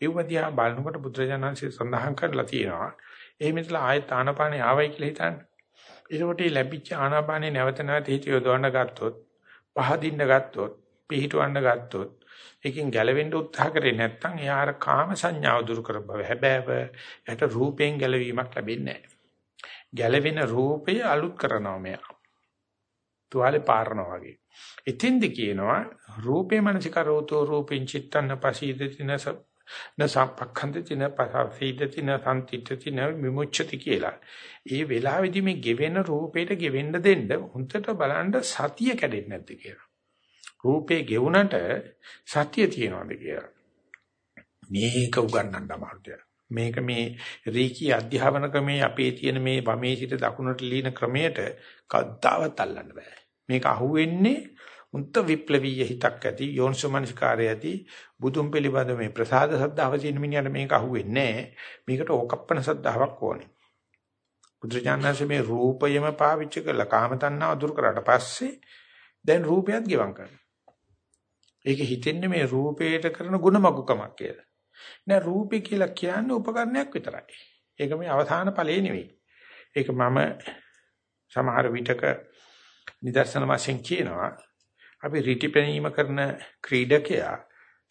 ඒ වදියා බලනකොට බුදුරජාණන්සේ සඳහන් කරලා තියෙනවා. ඒ මෙතන ආයත ආනපානේ ආවයි කියලා හිතන්න. ඒකට ලැබිච්ච ආනාපානේ නැවත නැවත හිත යොදවන්න ගත්තොත්, පහදින්න ගත්තොත්, පිහිටවන්න ගත්තොත් ඒකෙන් ගැලවෙන්න උත්සාහ කරේ නැත්නම් එයා අර කාම සංඥාව දුරු කර බව හැබෑව එයාට රූපයෙන් ගැලවීමක් ලැබෙන්නේ නැහැ. ගැලවෙන රූපය අලුත් කරනවා මෙයා. තුවාලේ පාරනවා වගේ. එතෙන්ද කියනවා රූපේ මනසිකරෝතෝ රූපෙන් චිත්තන්න පසීදති නස නසපක්ඛන්දති න පසීදති න සම්තිත්‍ති න විමුච්ඡති කියලා. ඒ වෙලාවේදී මේ ගෙවෙන රූපේට ගෙවෙන්න දෙන්න හුන්දට බලන්න සතිය කැඩෙන්නේ නැද්ද කියලා. රූපේ ගෙවුනට සතිය තියනවාද කියලා. මේක උගන්වන්න අමාරුයි. මේක මේ රීකී අධ්‍යාපන ක්‍රමයේ අපේ තියෙන මේ වමේ සිට දකුණට লীන ක්‍රමයට කද්දාවත් අල්ලන්න බෑ. මේක අහුවෙන්නේ උන්ත විප්ලවීය හිතක් ඇති යෝනිසෝමනසිකාරය ඇති බුදුන් පිළිබඳ මේ ප්‍රසාද සද්ධාව තියෙන මිනිහට මේක අහුවෙන්නේ නැහැ. මේකට ඕකප්පන සද්ධාාවක් ඕනේ. බුදුජානනාංශ මේ රූපයම පාවිච්චි කරලා කාම තණ්හාව දුරු කරාට පස්සේ දැන් රූපයත් ගෙවම් කරනවා. ඒක හිතෙන්නේ මේ රූපේට කරන ಗುಣමගුකමක් කියලා. නෑ රූපේ කියලා කියන්නේ උපකරණයක් විතරයි. ඒක මේ අවසාන ඵලේ නෙවෙයි. ඒක මම සමහර විටක නිදර්ශන වශයෙන් කියනවා අපි රිටි පැනීම කරන ක්‍රීඩකයා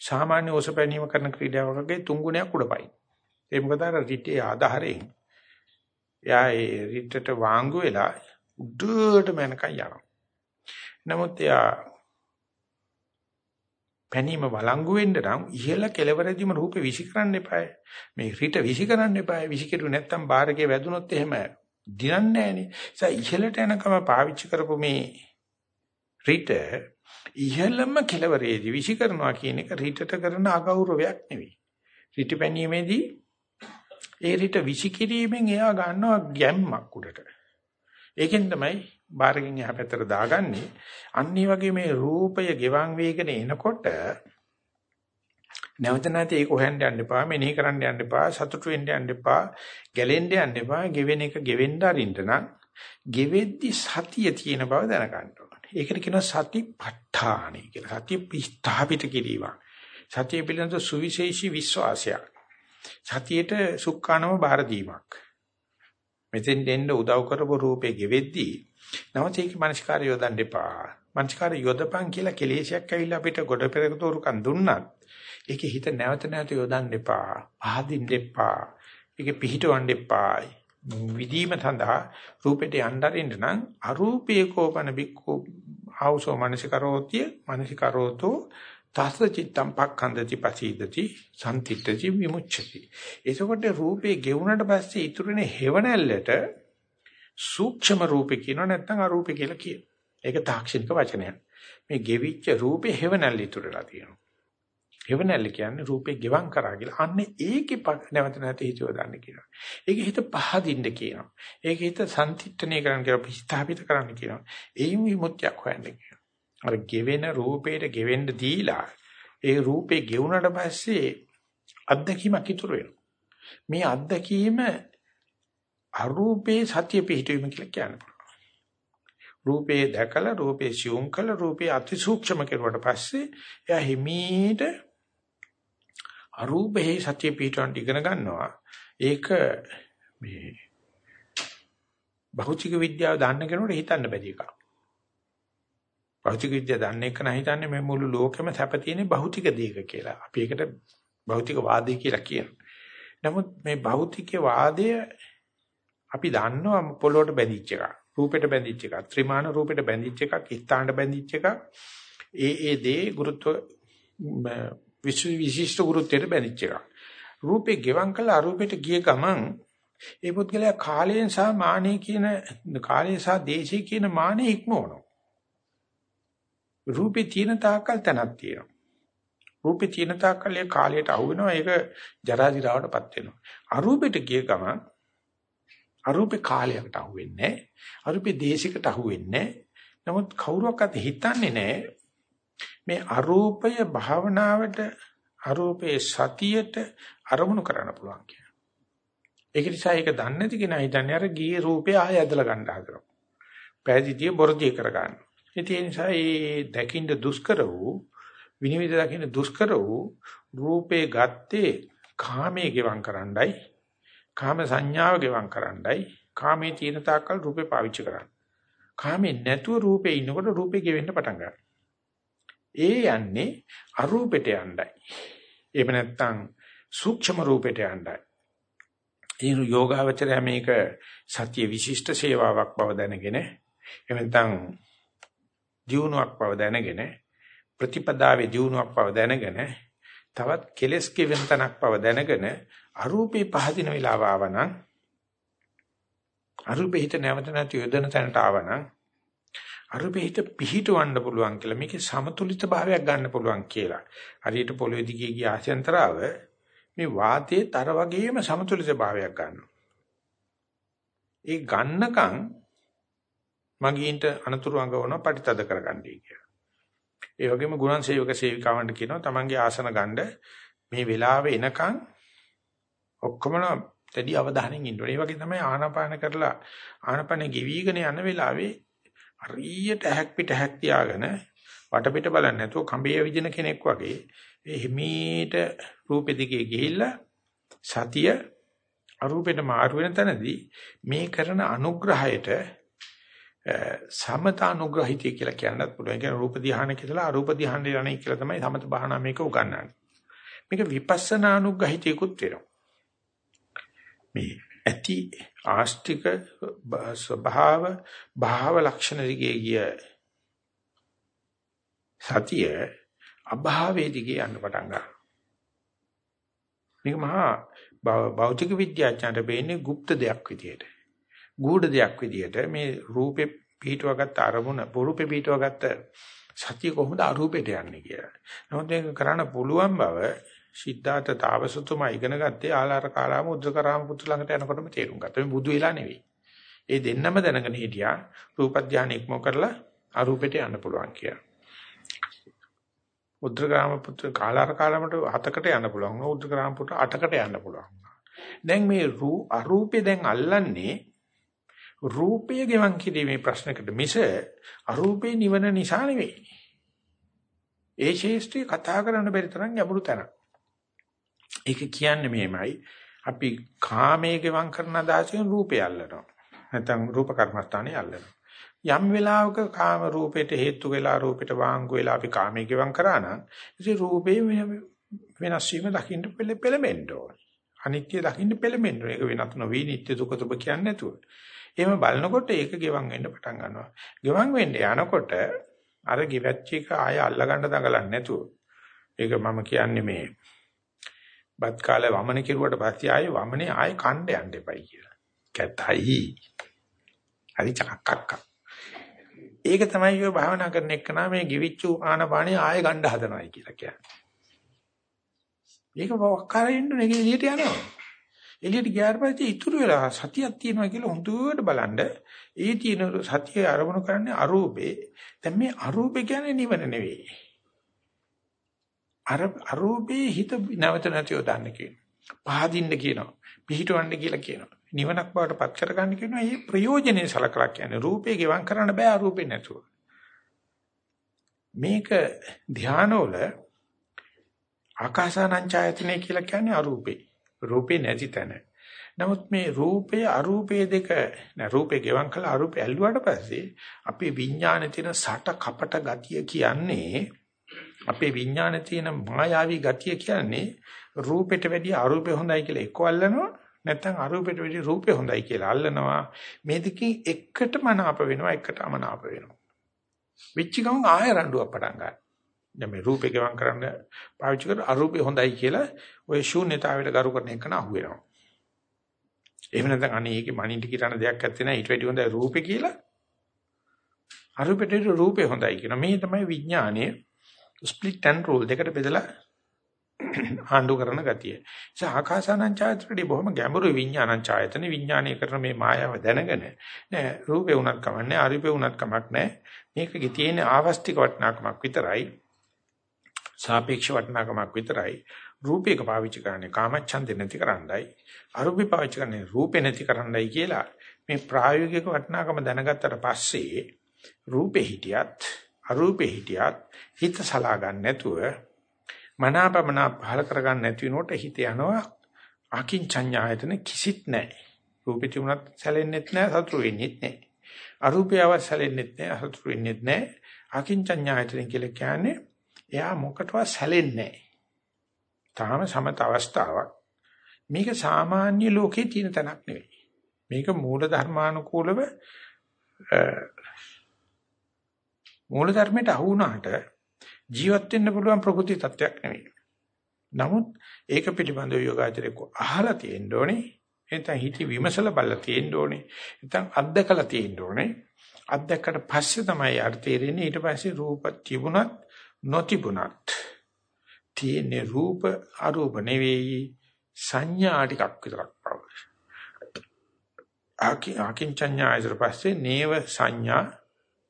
සාමාන්‍ය ඔස පැනීම කරන ක්‍රීඩාවක් වගේ තුන් ගුණයක් උඩපයි. ඒ මොකද අර රිටේ ආධාරයෙන් එයා ඒ රිටට වාංගු වෙලා උඩට මනකන් යනවා. නමුත් එයා පැනීම වළංගු වෙන්න නම් ඉහළ කෙළවරදීම රූපේ විසිකරන්න එපායි. මේ රිට විසිකරන්න එපායි. විසිකරු නැත්තම් බාරකේ වැදුනොත් එහෙම දිනන්නේ නැහනේ. ඒ ඉහළට යනකම පාවිච්චි කරපු මේ රිට ඉහළම කෙළවරේදී විසිකරනවා කියන එක රිටට කරන අගෞරවයක් නෙවෙයි. රිට පැනීමේදී ඒ රිට විසිකිරීමෙන් එයා ගන්නවා ගැම්මක් උඩට. ඒකෙන් තමයි බාරකින් එහා පැත්තට දාගන්නේ. අන්න වගේ මේ රූපය ගෙවන් වේගන එනකොට නැවත නැති ඒක හොයන්න යන්න එපා මෙනෙහි කරන්න යන්න එපා සතුටු වෙන්න යන්න එපා ගැලෙන්න යන්න එපා ගෙවෙන එක ගෙවෙන්න අරින්න නම් ගෙවෙද්දි සතිය තියෙන බව දැනගන්න ඕනේ. ඒකට කියනවා සතිපට්ඨානයි කියලා. සතිය පිස්ථාපිත කිරීම. සතිය පිළිබඳ සුවිශේෂී විශ්වාසයක්. සතියේට සුක්කානම බාර දීමක්. මෙතෙන් දෙන්න උදව් කරපු රූපේ ගෙවෙද්දී නැවත ඒක මනස්කාර යොදන්න එපා. මනස්කාර යොදපන් කියලා කෙලේශයක් ඇවිල්ලා අපිට ගොඩ පෙරකතෝරුකම් දුන්නත් ඒකේ හිත නැවත නැවත යොදන්න එපා. පහදින්න එපා. ඒකේ පිහිටවන්න එපා. විදීම සඳහා රූපෙට යnderින්න නම් අරූපේ කෝපන බික්කෝ ආවසෝ මනසිකරෝතිය මනසිකරෝතෝ තස්ස චිත්තම් පක්ඛන්දති පසීදති සම්තිත්‍ති විමුච්ඡති එසකොට රූපේ ගෙවුනට පස්සේ ඉතුරුනේ හේවණැල්ලට සූක්ෂම රූපේ කියනවා නැත්නම් අරූපේ කියලා කියනවා. ඒක තාක්ෂණික වචනයක්. මේ ගෙවිච්ච රූපේ හේවණැල්ල ඉතුරුලා තියෙනවා. හේවණැල්ල කියන්නේ රූපේ ගෙවම් කරා කියලා. අන්න ඒකේ නැවත නැවත හිතුව දාන්න කියනවා. ඒකේ හිත පහදින්න කියනවා. ඒකේ හිත සම්තිට්ඨණය කරන්න කියලා ස්ථාපිත කරන්න කියනවා. එයින් විමුක්තියක් හොයන්න කියනවා. අර ගෙවෙන රූපේට ගෙවෙන්න දීලා ඒ රූපේ ගෙවුනට පස්සේ අත්දැකීමක් ඉතුරු වෙනවා. මේ අත්දැකීම අරූපේ සතිය පිහිටවීම කියලා කියන්න පුළුවන්. රූපේ දැකලා රූපේ සියුම් කළ රූපේ අතිසූක්ෂම කෙරුවට පස්සේ එයා හිමීට අරූපේ සතිය පිහිටවන්න ඉගෙන ගන්නවා. ඒක මේ භෞතික විද්‍යාව දන්න කෙනෙකුට හිතන්න බැරි එකක්. භෞතික විද්‍යාව දන්න එක නම් හිතන්නේ මේ මුළු ලෝකෙම සැප තියෙන භෞතික දේක කියලා. අපි ඒකට භෞතික වාදය කියලා කියනවා. නමුත් මේ භෞතික වාදය අපි දන්නවා පොළොවට බැඳිච්ච එකක්. රූපෙට බැඳිච්ච එකක්. ත්‍රිමාන රූපෙට බැඳිච්ච එකක්. ස්ථානට බැඳිච්ච එකක්. ඒ ඒ දේ ගුරුත්ව විශිෂ්ට ගුරුත්වයට බැඳිච්ච එකක්. රූපේ ගෙවම් කළ අරූපෙට ගිය ගමන් ඒ පුද්ගලයා කාලයෙන් සහ මානෙ කියන කාලය සහ දේශය කියන මානෙ ඉක්මවනවා. රූපේ තියෙන තාක්කල් තනක් තියෙනවා. රූපේ තියෙන තාක්කල් ඒ කාලයට අහු වෙනවා ඒක ජරා දිරාවටපත් වෙනවා. අරූපෙට ගිය ගමන් අරූපේ කාලයකට අහු වෙන්නේ නැහැ. අරූපේ දේශයකට අහු වෙන්නේ නැහැ. නමුත් කවුරුවක්වත් හිතන්නේ නැහැ මේ අරූපය භාවනාවට අරූපේ සතියට අරමුණු කරන්න පුළුවන් කියලා. ඒක නිසා ඒක දන්නේ නැති කෙනා හිතන්නේ අර ගියේ රූපේ ආය ඇදලා ගන්න හදනවා. පෑදීතිය බොරදී කර ගන්න. ඒ නිසා මේ දකින්න දුෂ්කර වූ විනිවිද දකින්න දුෂ්කර වූ රූපේ ගත්තේ කාමයේ ගෙවම් කරන්නයි කාම සංඥාව ගෙවම් කරන්නයි කාමයේ තියෙන තාක්කල් රූපේ පාවිච්චි කරන්න. කාමේ නැතුව රූපේ ඉන්නකොට රූපේ ගෙවෙන්න පටන් ගන්නවා. ඒ යන්නේ අරූපෙට යන්නයි. එහෙම නැත්නම් සූක්ෂම රූපෙට යන්නයි. ඒ යෝගාවචරය මේක සත්‍ය විශිෂ්ට සේවාවක් බව දැනගෙන එවෙන්තන් ජීවුණක් බව දැනගෙන ප්‍රතිපදාවේ ජීවුණක් බව දැනගෙන තවත් කෙලස් කෙවෙන්තනක් බව දැනගෙන අරූපේ පහදින වෙලාව ආවනම් අරූපේ හිත නැවත නැති යොදන තැනට ආවනම් අරූපේ හිත පිහිටවන්න පුළුවන් කියලා මේකේ සමතුලිත භාවයක් ගන්න පුළුවන් කියලා. හරියට පොළොවේ දිගේ ගිය ආශයන්තරාව මේ වාතයේ තර වගේම සමතුලිත භාවයක් ගන්නවා. ඒ ගන්නකම් මගීන්ට අනතුරු අඟවන පරිතද කරගන්නයි කියලා. ඒ වගේම ගුණන් සේවක සේවිකාවන්ට කියනවා තමන්ගේ ආසන ගන්න මේ වෙලාවේ එනකන් ඔක්කොම තැඩි අවධානයෙන් ඉන්න ඕනේ. ඒ වගේ තමයි ආනාපාන කරලා ආනාපාන ගෙවිගෙන යන වෙලාවේ හරියට ඇහක් පිට ඇහක් තියාගෙන වටපිට බලන්නේ නැතුව කඹේ විදින කෙනෙක් වගේ ඒ හිමීට රූපෙ දිගේ ගිහිල්ලා සතිය අරූපෙට මාරු වෙන තැනදී මේ කරන අනුග්‍රහයට සමත අනුග්‍රහිතය කියලා කියන්නත් පුළුවන්. ඒ කියන්නේ රූප ධානය කියලා අරූප ධානය යන්නේ කියලා තමයි සමත භාවනා මේක උගන්වන්නේ. මේක විපස්සනා අනුග්‍රහිතයකුත් වෙනවා. මේ ඇති ආස්තික ස්වභාව භාව ලක්ෂණ දිගේ ගිය සතිය අභාවයේ දිගේ යන්න පටන් ගන්නවා. මේක මහා භෞතික විද්‍යාඥයන්ට වෙන්නේ গুপ্ত දෙයක් විදියට. ගූඪ දෙයක් විදියට මේ රූපේ පිටවගත්ත අරමුණ රූපේ පිටවගත්ත සතිය කොහොමද අරූපෙට යන්නේ කියලා. නමුත් මේක කරන්න පුළුවන් බව සිද්ධාර්ථ තාපසතුමා ඉගෙන ගත්තේ ආලාර කාලාම උද්දකරාම පුත්‍ර ළඟට යනකොටම තේරුම් ගත්තා. මේ බුදු වෙලා නෙවෙයි. ඒ දෙන්නම දැනගෙන හිටියා රූප ධානය ඉක්ම කරලා අරූපෙට යන්න පුළුවන් කියලා. උද්දකරාම පුත්‍ර කාලාර කාලාමට හතකට යන්න පුළුවන්. උද්දකරාම පුත්‍ර අටකට යන්න පුළුවන්. දැන් මේ අරූපේ දැන් අල්ලන්නේ රූපය ගෙවන් කිරීමේ ප්‍රශ්නකට මිස අරූපේ නිවන නිසා නෙවෙයි. ඒ ශේෂ්ත්‍රී කතා කරන්න බැරි තරම් ගැඹුරු තැනක්. ඒක කියන්නේ මෙහෙමයි. අපි කාමයේ ගෙවම් කරන අදහසෙන් රූපය අල්ලනවා. නැත්නම් රූප කර්මස්ථානේ අල්ලනවා. යම් වෙලාවක කාම රූපයට හේතු වෙලා රූපයට වාංගු වෙලා අපි කාමයේ ගෙවම් කරා නම් ඉතින් රූපේ වෙනස් වීම දකින්න පෙළඹෙන්න ඕන. අනිත්‍ය දකින්න පෙළඹෙන්න ඕන. ඒක වෙනත් නොවි නිට්ටය දුක සුබ කියන්නේ නැතුව. එහෙම බලනකොට ඒක ගෙවම් වෙන්න පටන් ගන්නවා. ගෙවම් වෙන්න යනකොට අර ගෙවැච්ච එක ආය අල්ලගන්න දඟලන්නේ නැතුව. ඒක මම කියන්නේ මේ බත් කාලේ වමන කෙරුවට පස්සේ ආයේ වමනේ ආයේ කණ්ඩ යන්න එපයි කියලා. කැතයි. හරි චක්කක්ක. ඒක තමයි ඔය භාවනා කරන එක්කනා මේ ගිවිච්චු ආනපානිය ආයේ ගන්න හදනවායි කියලා කියන්නේ. ඒක වක්කාරින්න නෙගෙ එළියට යනවා. එළියට ගියාට පස්සේ ඉතුරු වෙලා සතියක් තියෙනවා කියලා හොඳට බලන්න ඒ තියෙන සතිය අරමුණු කරන්නේ අරූපේ. දැන් මේ අරූපේ කියන්නේ නිවන නෙවෙයි. අර අරූපේ හිත නැවත නැතිව දාන්න කියනවා. පහදින්න කියනවා. පිහිටවන්න කියලා කියනවා. නිවනක් බවට පත් කරගන්න කියනවා. මේ ප්‍රයෝජනේ සලකලා කියන්නේ රූපේ ගෙවම් කරන්න බෑ අරූපේ නැතුව. මේක ධානවල ආකාසානංචායතනෙ කියලා කියන්නේ අරූපේ. රූපේ නැති තැන. නමුත් මේ රූපය අරූපය දෙක නෑ රූපේ ගෙවම් කළා අරූපය ඇල්ලුවාට පස්සේ අපේ විඥානේ තියෙන සට කපට ගතිය කියන්නේ අපේ විඥානේ තියෙන මායාවී ගතිය කියන්නේ රූපෙට වැඩිය අරූපේ හොඳයි කියලා එක්ක අල්ලනවා නැත්නම් අරූපෙට වැඩිය රූපේ හොඳයි කියලා අල්ලනවා. මේ දෙකෙන් එකට මනාප වෙනවා එකට අමනාප වෙනවා. විච්ච ගමන් ආය රණ්ඩුවක් පටන් ගන්නවා. දැන් මේ රූපේ ගමන් කරන්න පාවිච්චි කර අරූපේ හොඳයි කියලා ඔය ශූන්‍යතාවයට ගරු කරන එක නා අහුවෙනවා. එහෙම නැත්නම් අනේ ඒකේ මනින්ට කිරණ දෙයක් නැත්තේ නෑ ඊට වැඩිය හොඳයි රූපේ කියලා. අරූපෙට රූපේ හොඳයි කියන. මේ තමයි විඥානයේ ස්ප්ලිට් ඇන්ඩ් රූල් දෙකට බෙදලා ආණ්ඩු කරන ගතිය. ඒ ආකාසානං ඡායතනදී බොහොම ගැඹුරු විඥානං ඡායතන විඥානීය කරන මේ මායාව දැනගෙන නෑ රූපේ උනත් කමන්නේ අරූපේ උනත් කමක් නෑ. මේකේ තියෙන ආවස්තික වටිනාකමක් විතරයි. සාපේක්ෂ වටිනාකමක් විතරයි. රූපයක පාවිච්චි කරන්නේ කාමච්ඡන්දේ නැති කරන්නයි. අරූපේ පාවිච්චි කරන්නේ රූපේ නැති කරන්නයි කියලා මේ ප්‍රායෝගික වටිනාකම දැනගත්තට පස්සේ රූපේ හිටියත් අරූපේ හිටියත් හිත සලා ගන්න නැතුව මනාපමන පහල කර ගන්න නැති වෙනකොට හිත යනවා අකින්චඤ්ඤායතන කිසිත් නැහැ. රූපේ තිබුණත් සැලෙන්නෙත් නැහැ සතුරු වෙන්නෙත් නැහැ. අරූපයව සැලෙන්නෙත් නැහැ සතුරු වෙන්නෙත් නැහැ. අකින්චඤ්ඤායතන කියලා කියන්නේ එයා මොකටවත් සැලෙන්නේ නැහැ. තාම සමත අවස්ථාවක්. මේක සාමාන්‍ය ලෝකේ තියෙන තැනක් නෙවෙයි. මේක මූල ධර්මානුකූලව මූල ධර්මයට අහු වුණාට ජීවත් වෙන්න පුළුවන් ප්‍රකෘති තත්වයක් නෙවෙයි. නමුත් ඒක පිළිබඳව යෝගාචරයක අහලා තියෙන්න ඕනේ. එතන හිත විමසලා බලලා තියෙන්න ඕනේ. එතන අත්දකලා තියෙන්න ඕනේ. අත්දැක්කට පස්සේ තමයි අර තේරෙන්නේ ඊට පස්සේ රූප තිබුණත් නොතිබුණත් තියෙන රූප අරූප නෙවෙයි සංඥා ටිකක් විතරක් බව. ආකි ආකින්චඤ්ඤා ඉතර පස්සේ නේව සංඥා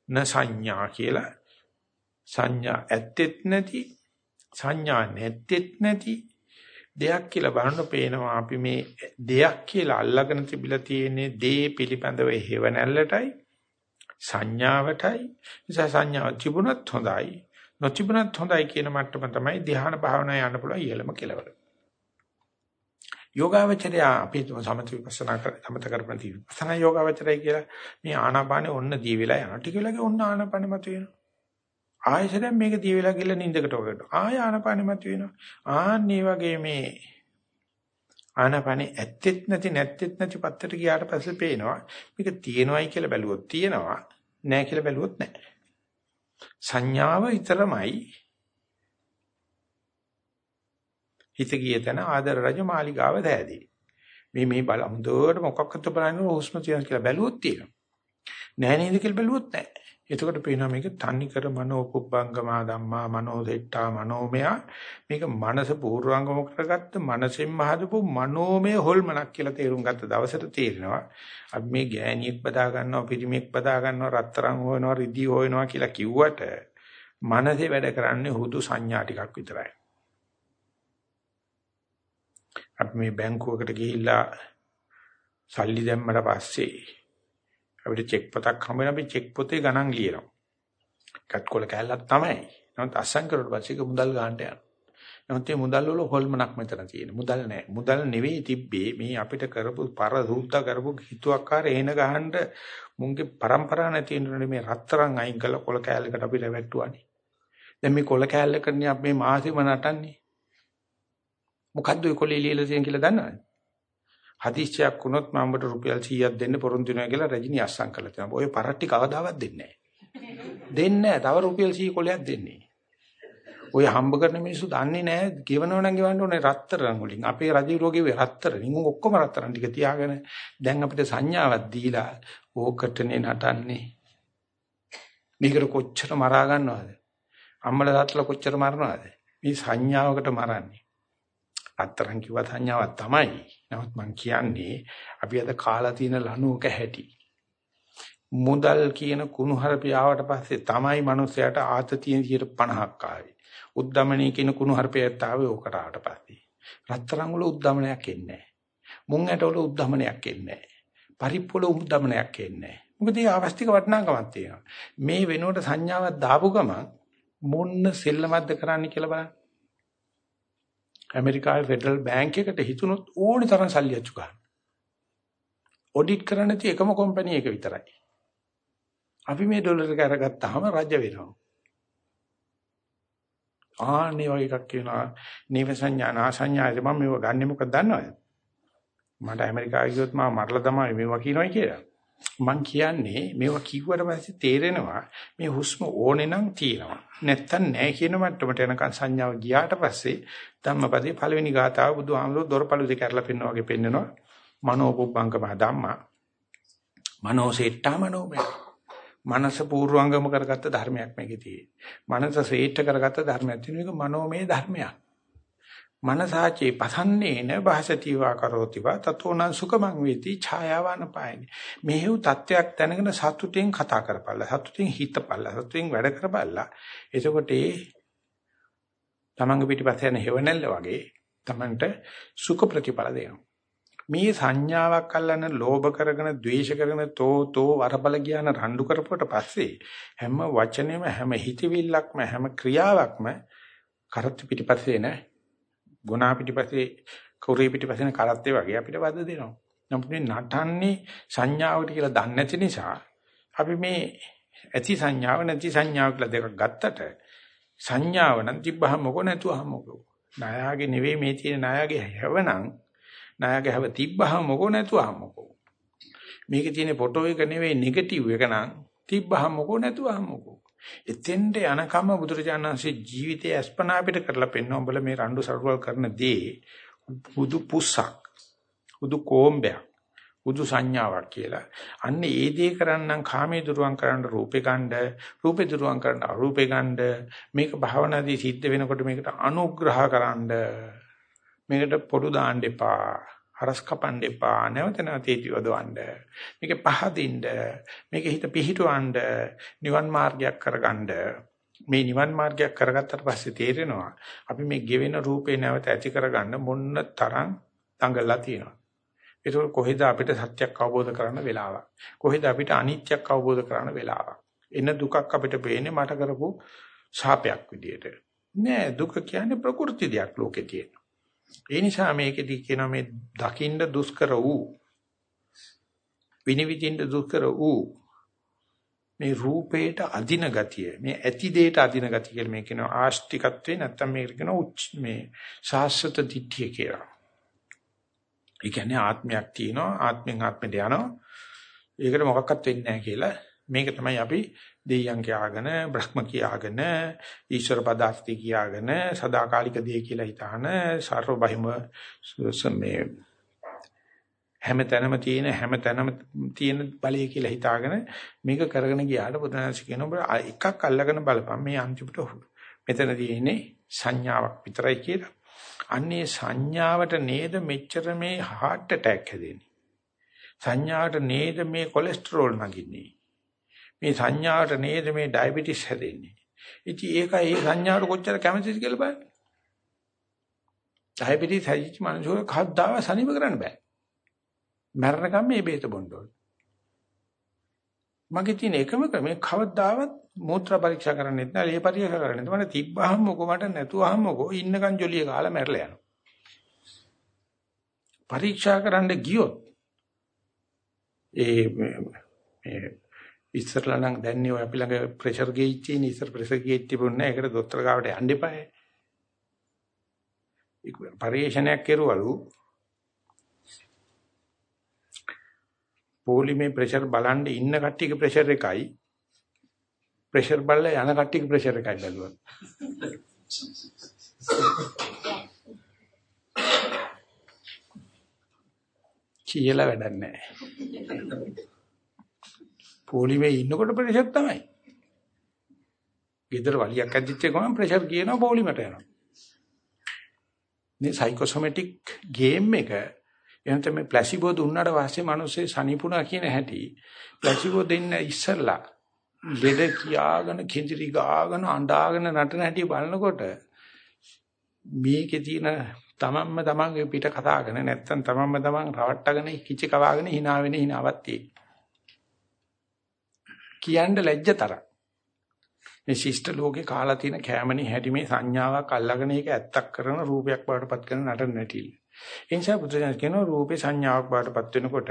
න සංඥා කියලා සංඥා ඇත්තෙත් නැති සංඥා නැත්තෙත් නැති දෙයක් කියලා බලන්න පේනවා අපි මේ දෙයක් කියලා අල්ලගෙන තිබිලා තියෙන්නේ දේ පිළිබඳව හේව නැල්ලටයි සංඥාවටයි නිසා සංඥාව තිබුණත් හොඳයි නොතිබුණත් හොඳයි කියන මට්ටම තමයි ධ්‍යාන භාවනා යන්න පුළුවන් ඉහළම කෙලවර. යෝගාවචරය අපි සමථ විපස්සනා කර සමත කරපන් විපස්සනා යෝගාවචරය කියලා මේ ආනාපානෙ ඔන්න දී වෙලා යනවා. ටික වෙලාවක ඔන්න ආනාපානෙ මත වෙනවා. ආයෙසෙන් මේක දී වෙලා ගිහලා නිින්දකට වගේට. ආය ආනාපානෙ මත වෙනවා. ආන්නේ වගේ මේ ආනාපානෙ ඇත්තෙත් නැති නැත්තෙත් නැති පත්තට ගියාට පස්සේ පේනවා. මේක තියෙනවයි කියලා බැලුවොත් තියෙනවා. නැහැ කියලා බැලුවොත් නැහැ. සංඥාව විතරමයි හිත ගිය තැන ආදර රජ මාලිගාව දෑදී. මේ මේ බල හොඳට මොකක්වත් බලන්නේ හුස්ම තියෙන කියලා බැලුවොත් තියෙනවා. නෑ නේද කියලා බැලුවොත් නෑ. එතකොට පේනවා මේක තන්නි කර මනෝ පුබ්බංගමා ධම්මා මනෝ දෙට්ටා මනෝමය මේක මනස පූර්වංගම කරගත්ත මනසෙන් මහදපු මනෝමය හොල්මනක් කියලා තේරුම් ගත්ත දවසට තේරෙනවා අපි මේ ගෑණියෙක් බදා ගන්නවා පිරිමියෙක් බදා ගන්නවා රත්තරන් හොයනවා රිදී හොයනවා කියලා කිව්වට මනසේ වැඩ කරන්නේ හුදු සංඥා ටිකක් විතරයි අපි මේ බැංකුවකට ගිහිල්ලා සල්ලි දැම්මට පස්සේ අපිට චෙක් පොතක් හම්බ වෙන අපි චෙක් පොතේ ගණන් ලියනවා. එකත් කොල කැල්ලක් තමයි. නමුත් අස්සම් කරුවට පස්සේ ඒක මුදල් ගන්නට යනවා. නමුත් මේ මුදල් වල හොල්මනක් මෙතන තියෙන. මුදල් නෑ. මුදල් නෙවෙයි තිබ්බේ මේ අපිට කරපු පර සූත්තා කරපු හිතුවක්කාර එන ගහන්න මුන්ගේ પરම්පරා නැති ඉන්නනේ මේ රත්තරන් අයින් කළ කොල කැලලකට අපිට වැට්ටුවානේ. දැන් මේ කොල කැලලකනේ අපි මේ මාසෙම නටන්නේ. මොකද්ද ඔය කොලේ ලියලා තියෙන කියලා දන්නවද? හදිස්සියක් වුණොත් මම ඔබට රුපියල් 100ක් දෙන්න පොරොන්දු වෙනවා කියලා රජිනී අස්සම් කළා තියෙනවා. ඔය පරට්ටි කවදාවත් දෙන්නේ නැහැ. දෙන්නේ නැහැ. තව රුපියල් 100 කොලයක් දෙන්නේ. ඔය හම්බ කරන මිනිස්සු දන්නේ නැහැ. ගෙවනව නම් ගෙවන්න ඕනේ රත්තරන් වලින්. අපේ රජු රෝගේ රත්තරන්. උන් ඔක්කොම රත්තරන් ටික තියාගෙන දැන් අපිට සංඥාවක් දීලා ඕකටනේ නටන්නේ. මේකට කොච්චර මරා ගන්නවද? අම්මලා තාත්තලා කොච්චර මරනවද? මේ සංඥාවකට මරන්නේ. අත්තරන් කිව්ව සංඥාවක් තමයි. නමුත් මම කියන්නේ අපි අද කාලා තියෙන ලණුවක හැටි. මුදල් කියන කුණු හරපිය ආවට පස්සේ තමයි මිනිස්සයාට ආතතියෙන් 50ක් ආවේ. උද්දමණී කියන කුණු හරපියත් ආවේ ඕකට ආවට පස්සේ. රත්තරන් වල උද්දමනයක් එන්නේ නැහැ. මුං ඇට වල උද්දමනයක් එන්නේ නැහැ. පරිප්පු වල උද්දමනයක් එන්නේ නැහැ. මොකද ඒ අවස්තික වටිනාකමක් තියෙනවා. මේ වෙනුවට සංඥාවක් දාපු ගමන් මොන්න සෙල්ලමක්ද කරන්න කියලා බලන්න. ඇමරිකාවේ ෆෙඩරල් බැංක් එකට හිතුනොත් ඕනි තරම් සල්ලි අච්චු ගන්න. ඔඩිට් කරන්න තියෙ එකම කම්පැනි එක විතරයි. අපි මේ ඩොලර් එක අරගත්තාම රජ වෙනවා. ආන්නේ වගේ එකක් කියනවා නීව සංඥා නාසඤ්ඤාද මම මේව ගන්නෙ මොකද දන්නවද? මට ඇමරිකාවේ ගියොත් මම මරලා තමයි මේවා කියනවා කියලා. මං කියන්නේ මේවා කිව්වට පස්සේ තේරෙනවා මේ හුස්ම ඕනේ නම් තියෙනවා. නැත්තම් නැහැ කියන මට්ටමට යනකන් සංඥාව ගියාට පස්සේ ධම්මපදේ පළවෙනි ගාතාව බුදුහාමුදුරුවෝ දොරපළු දෙක අරලා පෙන්නවා වගේ පෙන්නනවා. මනෝපුබ්බංගම ධම්මා. මනෝසෙට්ටා මනෝමය. මනස පූර්වංගම කරගත්ත ධර්මයක් මේකේ තියෙන්නේ. මනස ශ්‍රේෂ්ඨ කරගත්ත ධර්මයක් තියෙන එක මනෝමය ධර්මයක්. මනසාචේ පසන්නේන භාසතිවා කරෝතිවා තතෝනං සුඛමං වේති ඡායාවන පායනි. මෙහෙව් තත්වයක් දැනගෙන සතුටින් කතා කරපල්ලා සතුටින් හිතපල්ලා සතුටින් වැඩ කරපල්ලා. එතකොට ඒ තමන්ගේ පිටිපස්ස යන හේවණල්ල වගේ තමන්ට සුඛ ප්‍රතිඵල දෙනවා. මේ සංඥාවක් අල්ලන ලෝභ කරගෙන ද්වේෂ කරගෙන තෝ තෝ වරබල කියන රණ්ඩු කරපුවට පස්සේ හැම වචනෙම හැම හිතවිල්ලක්ම හැම ක්‍රියාවක්ම කරත් පිටිපස්සේ නෑ ගුණා පිටිපස්සේ කൗරේ පිටිපස්සේ කරත්තේ වගේ අපිට වද දෙනවා. නමුත් මේ නටන්නේ සංඥාවට කියලා දන්නේ නැති නිසා අපි මේ ඇති සංඥාව නැති සංඥාව කියලා දෙකක් ගත්තට සංඥාව නම් තිබ්බහම මොකෝ නැතුවහම මොකෝ. නායාගේ නෙවෙයි මේ තියෙන නායාගේ හැවනම් නායක හැව තිබ්බහම මොකෝ නැතුවහම මොකෝ. මේකේ තියෙන ෆොටෝ එක නෙවෙයි නෙගටිව් එක නම් තිබ්බහම මොකෝ නැතුවහම මොකෝ. එතෙන්ට යනකම බුදුරජාණන්සේ ජීවිතයේ අස්පනා පිට කරලා පෙන්වන උඹල මේ රණ්ඩු සරුවල් කරන දේ බුදු පුස්සක්. බුදු කොම්බයක්. බුදු සංඥාවක් කියලා. අන්න ඒ දේ කරන්නම් කාමයේ දුරුවන් කරන්න රූපේ ගන්න, රූපේ දුරුවන් කරන්න අරූපේ ගන්න. මේක භාවනාදී සිද්ධ වෙනකොට මේකට අනුග්‍රහ කරන්න. මේකට පොඩු දාන්න එපා. හරස් කපන්න එපා. නැවත නැවත ඒතිවදවන්න. මේක පහදින්න. මේක හිත පිහිටවන්න. නිවන් මාර්ගයක් කරගන්න. මේ නිවන් මාර්ගයක් කරගත්තට පස්සේ තේරෙනවා අපි මේ ගෙවෙන රූපේ නැවත ඇති කරගන්න මොන්න තරම් දඟලලා තියෙනවා. ඒක කොහෙද අපිට සත්‍යයක් අවබෝධ කරන්න වෙලාවක්. කොහෙද අපිට අනිත්‍යයක් අවබෝධ කරන්න වෙලාවක්. එන දුකක් අපිට පේන්නේ මට කරපු ශාපයක් විදියට. නෑ දුක කියන්නේ ප්‍රകൃති දෙයක් ලෝකේ තියෙන. ඒ නිසා මේකෙදි කියනවා මේ දකින්න දුෂ්කර වූ විනිවිදින්න දුෂ්කර වූ මේ රූපේට අදින ගතිය මේ ඇති දෙයට අදින ගතිය කියලා මේ කියනවා ආස්තිකත්වේ නැත්තම් මේක කියනවා මේ සාස්වත දිට්ඨිය කියලා. ඒ කියන්නේ ආත්මයක් තියෙනවා ආත්මෙන් ආත්මෙට යනවා. ඒකට මොකක්වත් වෙන්නේ නැහැ කියලා මේක තමයි අපි දෙයයන් කියාගෙන බ්‍රහ්ම කියාගෙන ඊශ්වර පදාර්ථය කියාගෙන සදාකාලික දේ කියලා හිතාන සර්ව බහිම මේ හැමතැනම තියෙන හැමතැනම තියෙන බලය කියලා හිතාගෙන මේක කරගෙන ගියාට බුදුනාංශ කියන ඔබ එකක් අල්ලගෙන බලපන් මේ අන්තිමට මෙතන තියෙන්නේ සංඥාවක් විතරයි කියලා. අන්නේ සංඥාවට නේද මෙච්චර මේ heart attack හැදෙන්නේ. සංඥාවට නේද මේ කොලෙස්ටරෝල් නගින්නේ. මේ සංඥාවට නේද මේ ඩයබටිස් හැදෙන්නේ. ඉතින් ඒකයි ඒ සංඥාවට කොච්චර කැමතිද කියලා බලන්න. ඩයබටිස් හැදිච්ච මනුස්සයෙක් කවදාවත් සනීප කරන්න බෑ. මරණකම් මේ බේත බොන්න ඕනේ. මගේ තියෙන එකම ක්‍රමය කවදාවත් මූත්‍රා පරීක්ෂා කරන්නෙත් නෑ, ලේ පරීක්ෂා කරන්නෙත් නෑ. මට තිබ්බහම මොකෝ මට නැතුවහම මොකෝ ඉන්නකන් ජොලිය කාලා මැරලා යනවා. පරීක්ෂා කරන්න ගියොත් ඒ මේ ඉස්සරලා නම් දැන්නේ ඔය අපි ළඟ ප්‍රෙෂර් ගේජ් තියෙන ඉස්සර ප්‍රෙෂර් ගේජ් තිබුණේ නැහැ. ඒකට දොස්තර ගාවට යන්න එපායි. පරිේශනයක් කෙරුවලු පොලිමේ ප්‍රෙෂර් බලන් ඉන්න කට්ටියගේ ප්‍රෙෂර් එකයි ප්‍රෙෂර් බලලා යන කට්ටියගේ ප්‍රෙෂර් එකයි බැලුවා. කියලා වැඩක් නැහැ. පොලිමේ ඉන්නකොට ප්‍රෙෂර් තමයි. ගෙදර වලියක් ඇද්දිච්ච ගමන් ප්‍රෙෂර් කියනවා පොලිමට යනවා. මේ සයිකෝසොමැටික් ගේම් එක එහෙනම් මේ ප්ලාසිබෝ දුන්නාට පස්සේ මිනිස්සේ සනීපුණා කියන හැටි ප්ලාසිබෝ දෙන්න ඉස්සල්ලා ලෙඩ කියාගෙන කිඳිරි ගාගෙන අඬාගෙන නටන හැටි බලනකොට මේකේ තියෙන තමන්ම තමන්ගේ පිට කතාගෙන නැත්තම් තමන්ම තමන් රවට්ටගෙන කිචි කවාගෙන hina වෙන hinaවක් තියෙනවා. කියන්න ලැජ්ජතර. මේ ශිෂ්ට ලෝකේ කාලා තියෙන කැමණි හැටි මේ සංඥාවක් අල්ලගෙන ඒක ඇත්තක් කරන රූපයක් බවටපත් කරන නටන නැටිල්ල. ඒ නිසා බුදුසසුන කියනවා රූපේ සංඥාවක් බවටපත් වෙනකොට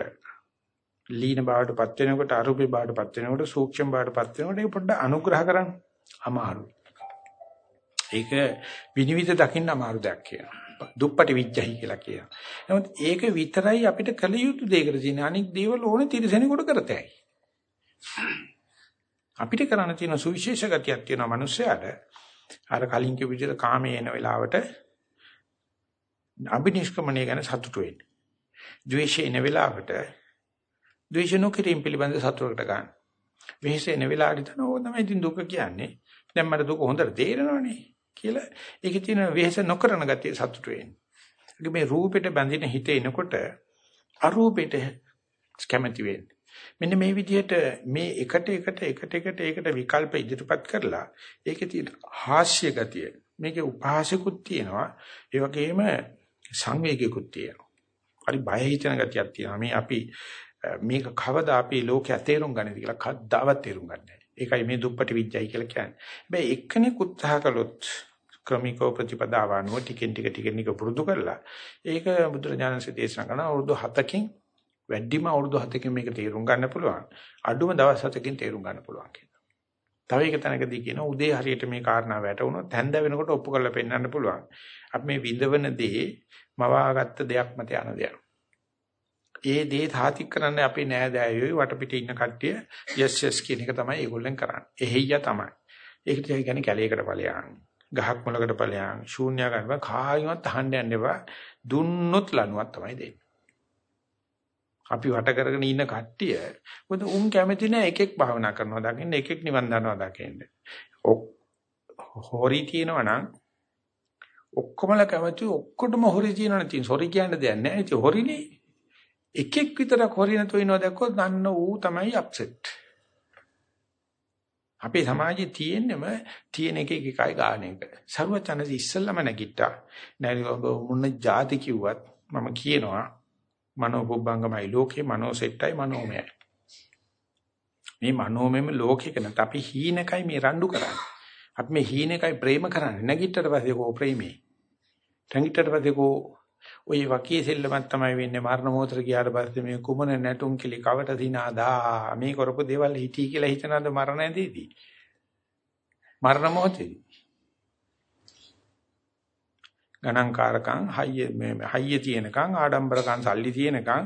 ලීන බවටපත් වෙනකොට අරූපේ බවටපත් වෙනකොට සූක්ෂම බවටපත් වෙනකොට ඒක පොඩ්ඩ අනුග්‍රහ කරන්න අමාරුයි. ඒක විනිවිද දකින්න අමාරු දෙයක් කියනවා. දුප්පටි විඥහි කියලා කියනවා. නමුත් ඒක විතරයි අපිට කළ යුතු දෙයකට තියෙන අනික් දේවල් ඕනේ තිරසනෙකුට කරතයි. අපිට කරන්න තියෙන සුවිශේෂ ගතියක් තියෙනවා මිනිස්සයාට. අර කලින් කිව්ව විදිහට කාමයේ එන වෙලාවට අභිනිෂ්ක්‍මණය ගැන සතුටු වෙන්න. ද්වේෂය එන වෙලාවට ද්වේෂ නොකිරීම පිළිබඳ සතුටකට ගන්න. වෙහෙස එන වෙලාවට තන ඕක තමයි ඉතින් දුක කියන්නේ. දැන් මට දුක හොඳට තේරෙනවනේ කියලා ඒකේ තියෙන වෙහෙස නොකරන ගතිය සතුටු වෙන්න. මේ රූපෙට බැඳින හිත එනකොට අරූපෙට කැමැති වෙන්න. මෙන්න මේ විදිහට මේ එකට එකට එකට එකට ඒකට විකල්ප ඉදිරිපත් කරලා ඒකේ තියෙන හාස්‍ය ගතිය මේකේ උපාසකුත් තියෙනවා ඒ වගේම සංවේගිකුත් තියෙනවා. හරි බය හිතෙන ගතියක් තියෙනවා. මේ අපි මේක කවදා අපි ලෝකයේ තේරුම් ගන්නද කියලා කද්දාවත් තේරුම් ගන්න නැහැ. ඒකයි මේ දුප්පටි විඥයි කියලා කියන්නේ. හැබැයි එක්කෙනෙක් උත්සාහ කළොත් ක්‍රමිකව ප්‍රතිපදාව අනුව ටිකෙන් ටික ටිකෙන් ටික පුරුදු කරලා ඒක බුදුරජාණන්සේ දේශනා කරන අවුරුදු 7කින් වැඩිම අවුරුදු 7කින් මේක තේරුම් ගන්න පුළුවන්. අඩුම දවස් 7කින් තේරුම් ගන්න පුළුවන් කියලා. තව එක තැනකදී කියන උදේ හරියට මේ කාරණා වැටුණොත් හැන්ද වෙනකොට ඔප්පු කරලා පෙන්වන්න පුළුවන්. අපි මේ විඳවන දේ මවාගත්ත දෙයක් මත යන දෙයක්. ඒ දේ තාතික් කරන්න අපේ නෑදෑයෝ වටපිට ඉන්න කට්ටිය යස් යස් කියන එක තමයි ඒගොල්ලෙන් කරන්නේ. එහෙయ్య තමයි. ඒකට කියන්නේ කැලේකට ඵලයන්. ගහක් මොලකට ඵලයන්. ශූන්‍ය ගන්න කායිමත් අහන්න යන්න එපා. දුන්නොත් ලනුවක් තමයි දෙන්නේ. අපි වට කරගෙන ඉන්න කට්ටිය මොකද උන් කැමති නෑ එකෙක් භාවනා කරනවා දකින්න එකෙක් නිවන් දනවා දකින්න. හොරි තියෙනවා නම් ඔක්කොමලා කැමති ඔක්කොටම හොරි තියෙනවා නේ. සොරි කියන්න දෙයක් නෑ. ඉතින් හොරිනේ. එකෙක් විතරක් හොරි නැතුව ඉනවා දැක්කොත් නන්න ඌ තමයි අප්සෙට්. අපේ සමාජයේ තියෙන්නම තියෙන එක එක එකයි ගාන එක. සරුවචනසි ඉස්සල්ලාම නැගිට්ටා. නැරි මොන જાති කිව්වත් මම කියනවා මනෝ පුබ්බංගමයි ලෝකේ මනෝ සෙට්ටයි මනෝමයයි. මේ මනෝමයම ලෝකෙක නැත් අපි හීනකයි මේ රණ්ඩු කරන්නේ. අපි මේ හීනකයි ප්‍රේම කරන්නේ. නැගිට්ටට පස්සේ කෝ ප්‍රේමේ. නැගිට්ටට පස්සේ කෝ ওই වකී සෙල්ලමක් තමයි වෙන්නේ මරණ මොහොතට ගියාට පස්සේ මේ කුමන නැටුම් කිලි කවට දිනාදා මේ කරපු දේවල් හිටී කියලා හිතනද මරණයේදී මරණ මොහොතේදී ගණන්කාරකම් හයිය මේ හයිය තියෙනකම් ආඩම්බරකම් සල්ලි තියෙනකම්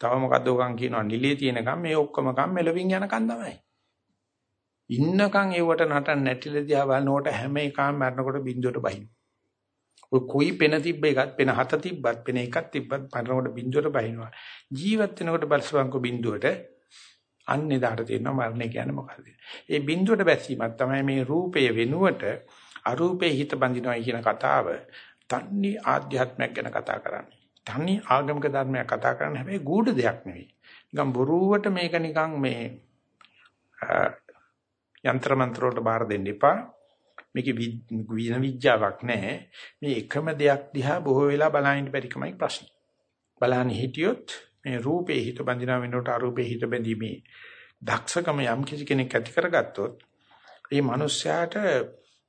තව මොකද්ද ඔකන් කියනවා නිලිය තියෙනකම් මේ ඔක්කොම කම් මෙලවින් යනකම් තමයි. ඉන්නකම් ඒවට නටන්න නැටිල දිහා බලනකොට හැම එකම මරනකොට බින්දුවට බහින. ඔය කුයි පෙන තිබ්බ එකත් පෙන හත තිබ්බත් පෙන එකක් තිබ්බත් මරනකොට බින්දුවට බහිනවා. ජීවත් වෙනකොට බලසවංකෝ බින්දුවට අන්නේ දාට තියෙනවා මරණය කියන්නේ මොකද්ද? ඒ බින්දුවට බැසීමක් තමයි මේ රූපය වෙනුවට අරූපේ හිත බඳිනවා කියන කතාව. තන්නේ ආධ්‍යාත්මයක් ගැන කතා කරන්නේ. තන්නේ ආගමික ධර්මයක් කතා කරන්නේ හැබැයි ගුඪ දෙයක් නෙවෙයි. නිකන් බොරුවට මේක නිකන් මේ යంత్ర මන්ත්‍ර වලට බාර දෙන්න එපා. මේක වින විද්‍යාවක් නැහැ. මේ එකම දෙයක් දිහා බොහෝ වෙලා බලහින්න බැරි කමයි ප්‍රශ්නේ. බලහන් හිටියොත් මේ රූපේ හිත බඳිනා වෙනකොට අරූපේ හිත බැඳීමේ දක්ෂකම යම් කිසි කෙනෙක් ඇති කරගත්තොත් මේ මිනිස්යාට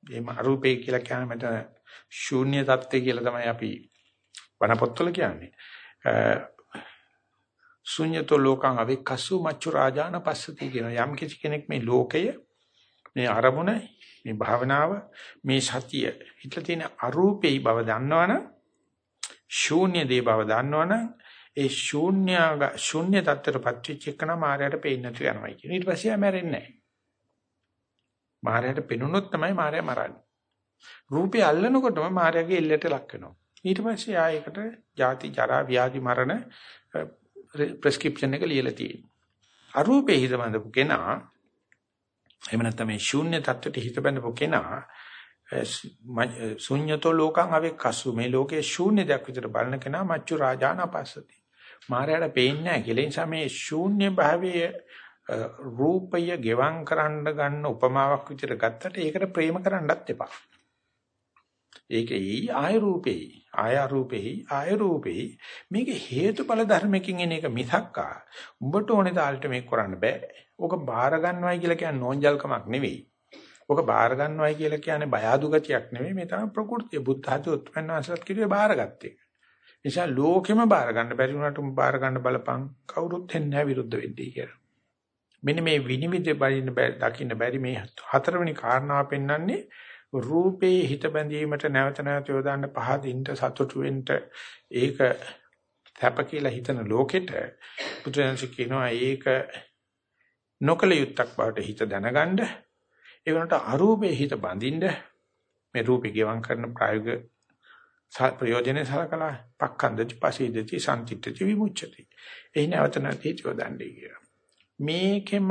මේ අරූපේ කියලා කියන මෙතන ශූන්‍ය தත්ත්වය කියලා තමයි අපි වනපොත්වල කියන්නේ. ශුන්‍යතෝ ලෝකං අවික්කසු මච්චු රාජාන පස්සති කියන යම් කිසි කෙනෙක් මේ ලෝකය මේ අරමුණ මේ භාවනාව මේ සතිය හිතලා තියෙන අරූපේයි බව දන්නවනම් ශූන්‍ය දේ බව දන්නවනම් ඒ ශූන්‍ය ශූන්‍ය தත්තරපත් වෙච්ච එකන මායයට පේන්නේ නැතු යනවා කියන ඊට පස්සේ ආ මැරෙන්නේ නැහැ මායයට පෙනුනොත් තමයි මායя මරන්නේ රූපය අල්ලනකොටම මායාවේ එල්ලයට ලක් වෙනවා. ඊට පස්සේ ආයකට ජාති ජරා ව්‍යාධි මරණ ප්‍රෙස්ක්‍රිප්ෂන් එක ලියලා තියෙනවා. අරූපේ හිත බඳපු කෙනා එහෙම නැත්නම් මේ ශූන්‍ය தත්ත්වයට හිත බඳපු කෙනා ශුන්‍යතෝ ලෝකං අවෙක්කසු මේ ලෝකේ ශූන්‍ය දෙයක් විතර බලන කෙනා මච්චු රාජාන අපස්සති. මායාට පේන්නේ නැහැ කියලා නිසා මේ ශූන්‍ය භාවයේ රූපය ගෙවම් කරන්න ගන්න උපමාවක් විතර ගත්තට ඒකට ප්‍රේම කරන්නත් එපා. ඒකෙයි ආය රූපෙයි ආය රූපෙයි ආය රූපෙයි මේක හේතුඵල ධර්මකින් එන එක මිසක්කා උඹට ඕනේ තාලෙට මේක කරන්න බෑ. ඕක බාර ගන්නවයි කියලා කියන්නේ නෝන්ජල්කමක් නෙවෙයි. ඕක බාර ගන්නවයි කියලා කියන්නේ බය අඩු ගතියක් නෙවෙයි. මේ තමයි ප්‍රകൃතිය. බුද්ධ ආදී උත්පන්න අසලත් කිරුවේ බාරගත්තේ. නිසා ලෝකෙම බාර ගන්න බැරි වුණාට උඹ බාර ගන්න බලපං කවුරුත් එන්නේ නැහැ විරුද්ධ වෙන්නේ කියලා. මෙන්න මේ විනිවිද බලින්න දකින්න බැරි මේ හතරවෙනි කාරණාව පෙන්වන්නේ රූපේ හිත බැඳීමට නැවත නැවත යොදාන්න පහදින්න සතුටු වෙන්න ඒක තැප කියලා හිතන ලෝකෙට පුදුරන්සි කියනවා ඒක නොකල යුත්තක් බවට හිත දැනගන්න. ඒ වුණාට අරූපේ හිත බඳින්න. මේ රූපේ ගෙවම් කරන ප්‍රායෝගික ප්‍රයෝජනේ සලකලා පක්ඛන්දති පසීදති සම්තිත්‍ති විමුච්ඡති. එහි නැවත නැති හිත යොදන්නේ කියලා. මේකෙම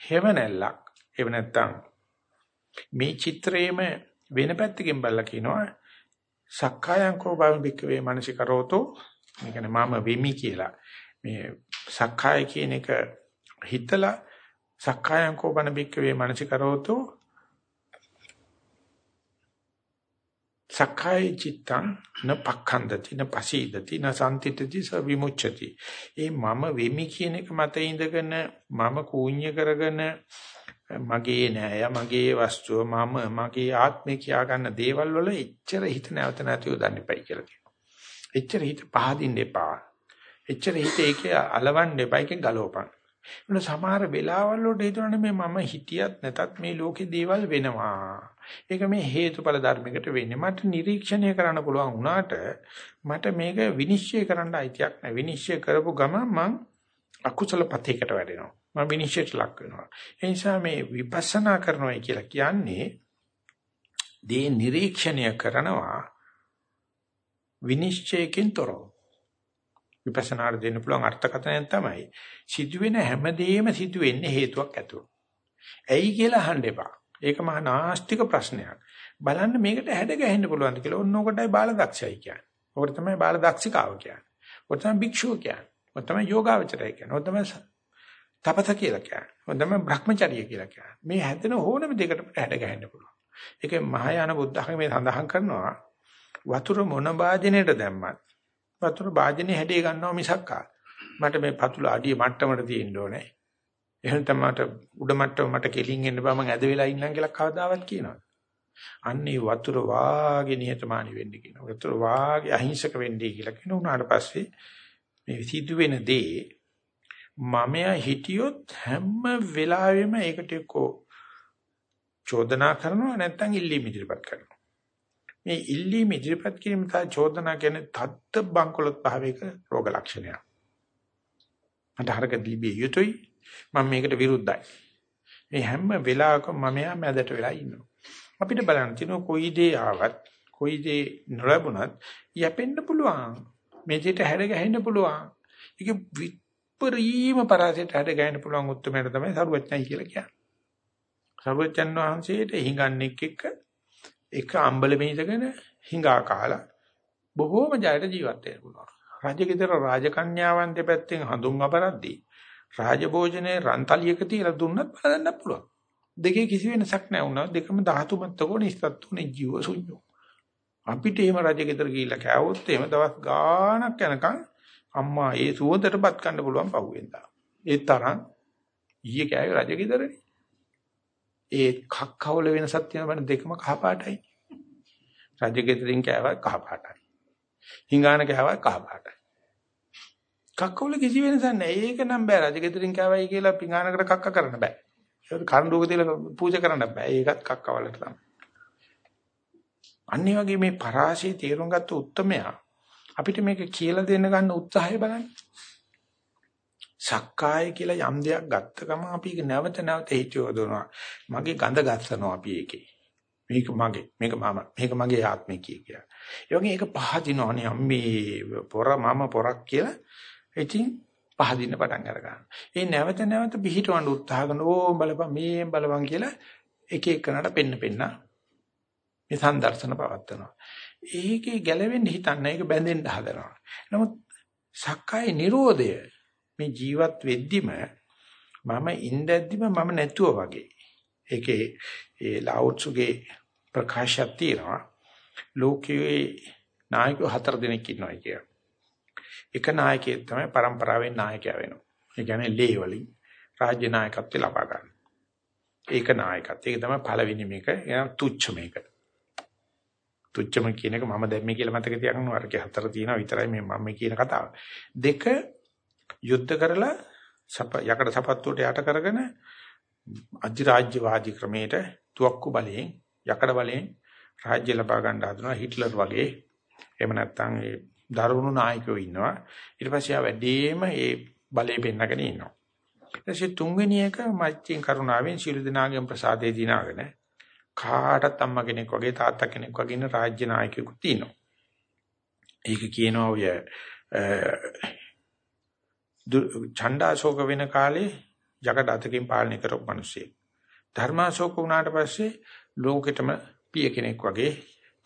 හැවණැල්ලක් එහෙම නැත්නම් මේ චිත්‍රයේම වෙන පැත්තකින් බලලා කියනවා සක්කායංකෝ භවමිකවේ මානසිකරෝතෝ මේ කියන්නේ මම වෙමි කියලා. මේ සක්කාය කියන එක හිතලා සක්කායංකෝ භවමිකවේ මානසිකරෝතෝ සක්කාය චිත්තං න පක්ඛන්දති න පසීදති න සම්තිතති ස විමුච්ඡති. ඒ මම වෙමි කියන එක මත ඉඳගෙන මම කූඤ්‍ය කරගෙන මගේ නෑය මගේ වස්තුව මම මගේ ආත්මය කියා ගන්න දේවල් වල එච්චර හිත නැවත නැතිව දන්න එපයි කියලා කියනවා. එච්චර හිත පහදින්න එපා. එච්චර හිත ඒකේ අලවන්න එපා ඒකෙන් ගලවපන්. ඒක සමහර වෙලාවල් වලට හිතනනේ මේ මම හිතියත් නැතත් මේ ලෝකේ දේවල් වෙනවා. ඒක මේ හේතුඵල ධර්මයකට වෙන්නේ. මට නිරීක්ෂණය කරන්න පුළුවන් වුණාට මට මේක විනිශ්චය කරන්න අයිතියක් නැහැ. විනිශ්චය කරපු ගමන් මං අකුසල පතේකට වැටෙනවා. මම විනිශ්චයට ලක් වෙනවා. ඒ නිසා මේ විපස්සනා කරනවා කියලා කියන්නේ දේ නිරීක්ෂණය කරනවා විනිශ්චයකින් තොරව. විපස්සනාට දෙන්න පුළුවන් අර්ථකථනය තමයි සිදුවෙන හැමදේම සිදුවෙන්නේ හේතුවක් ඇතුව. ඇයි කියලා අහන්න එපා. ඒක මහා නාස්තික ප්‍රශ්නයක්. බලන්න මේකට හැඩ ගැහෙන්න පුළුවන්ද කියලා ඔන්න ඔකටයි බාලදක්ෂයි කියන්නේ. ඔකට තමයි බාලදක්ෂිකාව කියන්නේ. ඔකට තමයි භික්ෂුව කියන්නේ. ඔකට තමයි යෝගාවචරය කියන්නේ. ඔකට තමයි තපත කියලා කියන්නේ. ඔකට තමයි භ්‍රමචර්ය කියලා කියන්නේ. මේ හැදෙන ඕනම දෙයකට හැඩ ගැහෙන්න පුළුවන්. ඒකේ මහායාන බුද්ධ ධර්මයේ සඳහන් කරනවා වතුර මොන වාජනයට දැම්මත් වතුර වාජනේ හැඩේ ගන්නවා මිසක් මට මේ පතුල අඩිය මට්ටමට තියෙන්න ඕනේ. එහෙනම් තමයි උඩ මට්ටම මට කෙලින් එන්න බෑ මං ඇද වෙලා ඉන්නම් කියලා කවදාවත් කියනවා. අන්නේ වතුර වාගේ නිහතමානී වෙන්න කියනවා. වතුර වාගේ අහිංසක වෙන්නයි කියලා කියන උනාට පස්සේ මේ සිදුවෙන දේ මමයා හිටියොත් හැම වෙලාවෙම ඒකට එක්කෝ චෝදනා කරනවා නැත්නම් ඉල්ලීම් ඉදිරිපත් කරනවා. මේ ඉල්ලීම ඉදිරිපත් කිරීම තා චෝදනා කියන්නේ තත්ත බංකොලොත් භාවයක රෝග ලක්ෂණයක්. මට හරක දිලිබිය යුතුයි මම මේකට විරුද්ධයි. මේ හැම වෙලාවකම මම යා මැදට වෙලා ඉන්නවා. අපිට බලන්න තියෙනවා කොයි දේ ආවත් කොයි දේ නොලැබුණත් යැපෙන්න පුළුවන්. මේ දෙයට හැඩ ගැහෙන්න පුළුවන්. ඒක විපරීම පරාසයට හැඩ ගැහෙන්න පුළුවන් උත්තරමයට තමයි සරුවච්චයි කියලා කියන්නේ. සරුවච්චන් වහන්සේට හිඟන්නෙක් එක්ක එක අම්බලමේ ඉඳගෙන හිඟා කාලා බොහෝම ජයට ජීවත් වෙන්න පුළුවන්. රජගෙදර රාජකන්‍යාවන් දෙපැත්තෙන් හඳුන් අපරද්දී රාජභෝජනේ රන්තලියක තියලා දුන්නත් බලන්න පුළුවන්. දෙකේ කිසි වෙනසක් නැහැ වුණා. දෙකම ධාතු මත්තකෝ නිස්සත්තුනේ ජීව ශුන්‍යෝ. අපිට එහෙම රජගෙදර ගිහිල්ලා කෑවොත් එහෙම දවස් ගාණක් යනකම් අම්මා ඒ සුවඳටපත් ගන්න පුළුවන් පහුවෙන්දා. ඒ තරම් ඊයේ කෑවේ රජගෙදරනේ. ඒ කක්කවල වෙනසක් තියෙනවා දෙකම කහපාටයි. රජගෙදරින් කෑවා කහපාටයි. හිඟාන කෑවා කහපාටයි. කක්කවල කිසි වෙනසක් නැහැ. ඒක නම් බෑ රජගෙදරින් කෑවයි කියලා පිඟානකට කක්ක කරන්න බෑ. ඒක කරඬුවක තියලා පූජා කරන්න බෑ. ඒකත් කක්කවලට තමයි. අනිත් වගේ මේ පරාසය තේරුම් ගත්ත උත්මයා අපිට මේක කියලා දෙන්න ගන්න උත්සාහය බලන්න. සක්කාය කියලා යම් දෙයක් ගත්ත ගම අපි ඒක නැවත නැවත හිතියොදනවා. මගේ ගඳ ගස්සනවා අපි ඒකේ. මේක මගේ මේක මම මේක මගේ ආත්මය කියලා. ඒ වගේ ඒක පහදිනවනේ අම්මේ පොර මම පොරක් කියලා. ඉතින් පහදින්න පටන් අර ගන්නවා. ඒ නැවත නැවත පිහිටවන්න උත්සාහ කරන ඕ බලපන් මේ බලපන් කියලා එක එකනට පෙන්න පෙන්න මේ සම්දර්ශන පවත්නවා. ඒකේ ගැලවෙන්න හිතන්නේ ඒක බැඳෙන්න හදනවා. නමුත් සක්කාය නිරෝධය මේ ජීවත් වෙද්දිම මම ඉඳද්දිම මම නැතුව වගේ. ඒකේ ඒ ලාවුත්සුගේ ප්‍රකාශයක් තියෙනවා. ලෝකයේ නායකයෝ හතර දෙනෙක් ඉන්නවා කිය. එක නායකයෙක් තමයි પરම්පරාවෙන් නායකයා වෙනවා. ඒ කියන්නේ ලේ වලින් රාජ්‍ය නායකත්වය ලබා ගන්න. ඒක නායකත්වය. ඒක තමයි පළවෙනි මේක. එයා තුච්ච මේක. තුච්චම කියන එක මම දැම්මේ කියලා මතක තියාගන්න වර්ගය හතර තියෙනවා. විතරයි මේ මම කියන කතාව. දෙක යුද්ධ කරලා සප යකඩ සපත්තුවට යට කරගෙන අධිරාජ්‍යවාදී ක්‍රමයට තුවක්කු බලයෙන් යකඩ බලයෙන් රාජ්‍ය ලබා ගන්න හදනවා හිට්ලර් වගේ. එහෙම නැත්නම් ඒ දරුණු නායකයෝ ඉන්නවා. ඊට පස්සේ ආ වැඩිම ඒ බලය පෙන්නගෙන ඉන්නවා. ඊටසේ තුන්වෙනි එක මෛත්‍රියෙන් කරුණාවෙන් සියලු දෙනාගේම ප්‍රසාදේ දිනාගෙන කාටත් අම්මා කෙනෙක් වගේ තාත්තා කෙනෙක් වගේ ඉන්න රාජ්‍ය නායකයෙකුත් ඉන්නවා ඒක කියනවා ඔය ඡණ්ඩාශෝක වෙන කාලේ జగඩ අතකින් පාලනය කරපු මිනිස්සෙක්. ධර්මාශෝක වුණාට පස්සේ ලෝකෙටම පිය කෙනෙක් වගේ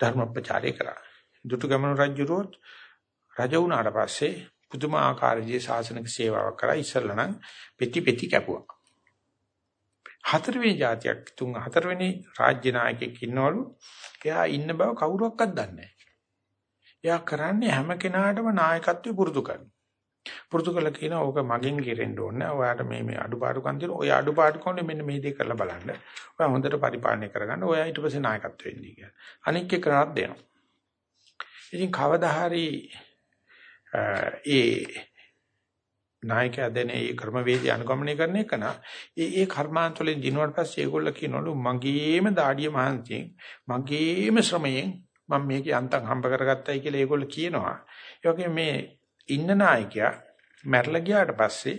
ධර්ම ප්‍රචාරය කරා. දුටුගැමුණු රජුරුවත් රජ වුණාට පස්සේ පුදුමාකාරී ශාසනික සේවාවක් කරා ඉස්සල්ලා නම් පෙති පෙති කැපුවා. හතරවෙනි જાතියක් තුන් හතරවෙනි රාජ්‍ය නායකයෙක් ඉන්නවලු. එයා ඉන්න බව කවුරුවක්වත් දන්නේ නැහැ. එයා කරන්නේ හැම කෙනාටම නායකත්වය පුරුදු කරනවා. පුරුදු කළා කියනවා ඕක මගෙන් ගෙරෙන්න ඕනේ. ඔයාට මේ මේ අඩුපාඩුකම් තියෙනවා. ඔය අඩුපාඩුකම් මෙන්න මේ දේ කරලා බලන්න. ඔයා හොඳට පරිපාලනය කරගන්න. ඔයා ඊට පස්සේ නායකත්වෙ වෙන්නේ කියලා. අනික් එකනක් දෙනවා. ඉතින් කවදා හරි ඒ නායකයා දෙන ඒ ක්‍රමවේදය අනුගමනය කරන එක නා ඒ ඒ කර්මාන්ත වලින් දිනුවාට පස්සේ ඒගොල්ලෝ කියනවලු මගේම දාඩිය මහන්සියෙන් මගේම ශ්‍රමයෙන් මම මේකේ අන්තම් හම්බ කරගත්තයි කියලා ඒගොල්ලෝ කියනවා ඒ වගේ මේ ඉන්න නායකයා මැරලා ගියාට පස්සේ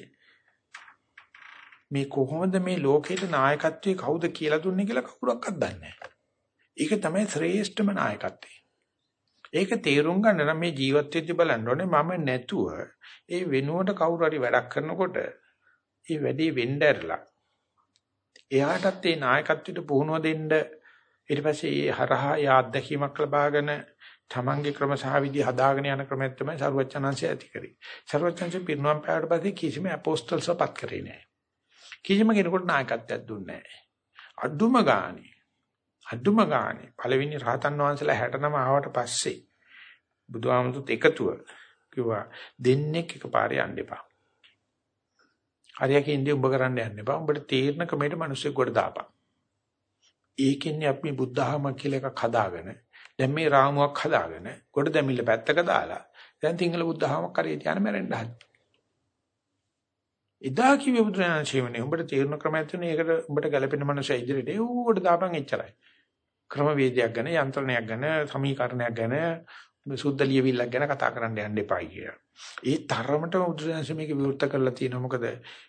මේ කොහොමද මේ ලෝකේට නායකත්වයේ කවුද කියලා දුන්නේ කියලා කවුරක්වත් දන්නේ නැහැ. ඒක තමයි ශ්‍රේෂ්ඨම නායකත්වය. ඒක තේරුම් ගන්න නම් මේ ජීවත් වෙද්දී බලන්න ඕනේ මම නැතුව ඒ වෙනුවට කවුරු හරි වැඩක් කරනකොට ඒ වැඩේ වෙන්න ඇරලා එයාටත් ඒ නායකත්වයට පුහුණුව දෙන්න ඊට පස්සේ ඒ හරහා යා අත්දැකීමක් ලබාගෙන තමන්ගේ ක්‍රම සහ විදි හදාගෙන යන ක්‍රමයක් තමයි සරුවචනංශය ඇති කරේ. සරුවචනංශය පිරිනුවම් පෑවට පස්සේ කිසිම අපෝස්තල්ස්පත් කරේ නැහැ. කිසිම කෙනෙකුට නායකත්වයක් දුන්නේ නැහැ. අදුම ගානේ අදුම ගානේ පළවෙනි රහතන් වහන්සේලා 69 ආවට පස්සේ බුදුහාමුදුරුත් එකතුව කිව්වා දෙන්නෙක් එකපාරේ යන්න එපා. හරියකින් ඉඳි උඹ කරන්න යන්න එපා. උඹට තීරණ ක්‍රමයට මිනිස්සුෙක් කොට දාපන්. ඒකෙන්නේ අපි බුද්ධහම කියලා එකක් හදාගෙන දැන් මේ රාමුවක් හදාගෙන කොට දෙමිල්ල පැත්තක දාලා දැන් සිංහල බුද්ධහමක් කරේ තියන මැරෙන්න හදන. එදා කිව්වේ බුදුරජාණන් ශ්‍රේමනේ උඹට තීරණ ක්‍රමයක් තියෙන ඒකට උඹට ගැළපෙන මනුස්සය ඉදිරියට ඒ ඌකට දාපන් එච්චරයි. ක්‍රමවේදයක් ගැන යන්ත්‍රණයක් ගැන සමීකරණයක් ගැන සුද්ධ ලියවිල්ලක් ගැන කතා කරන්න යන්න එපායි කිය. ඒ තරමට බුදුරජාණන් මේක විවෘත කරලා තියෙනවා මොකද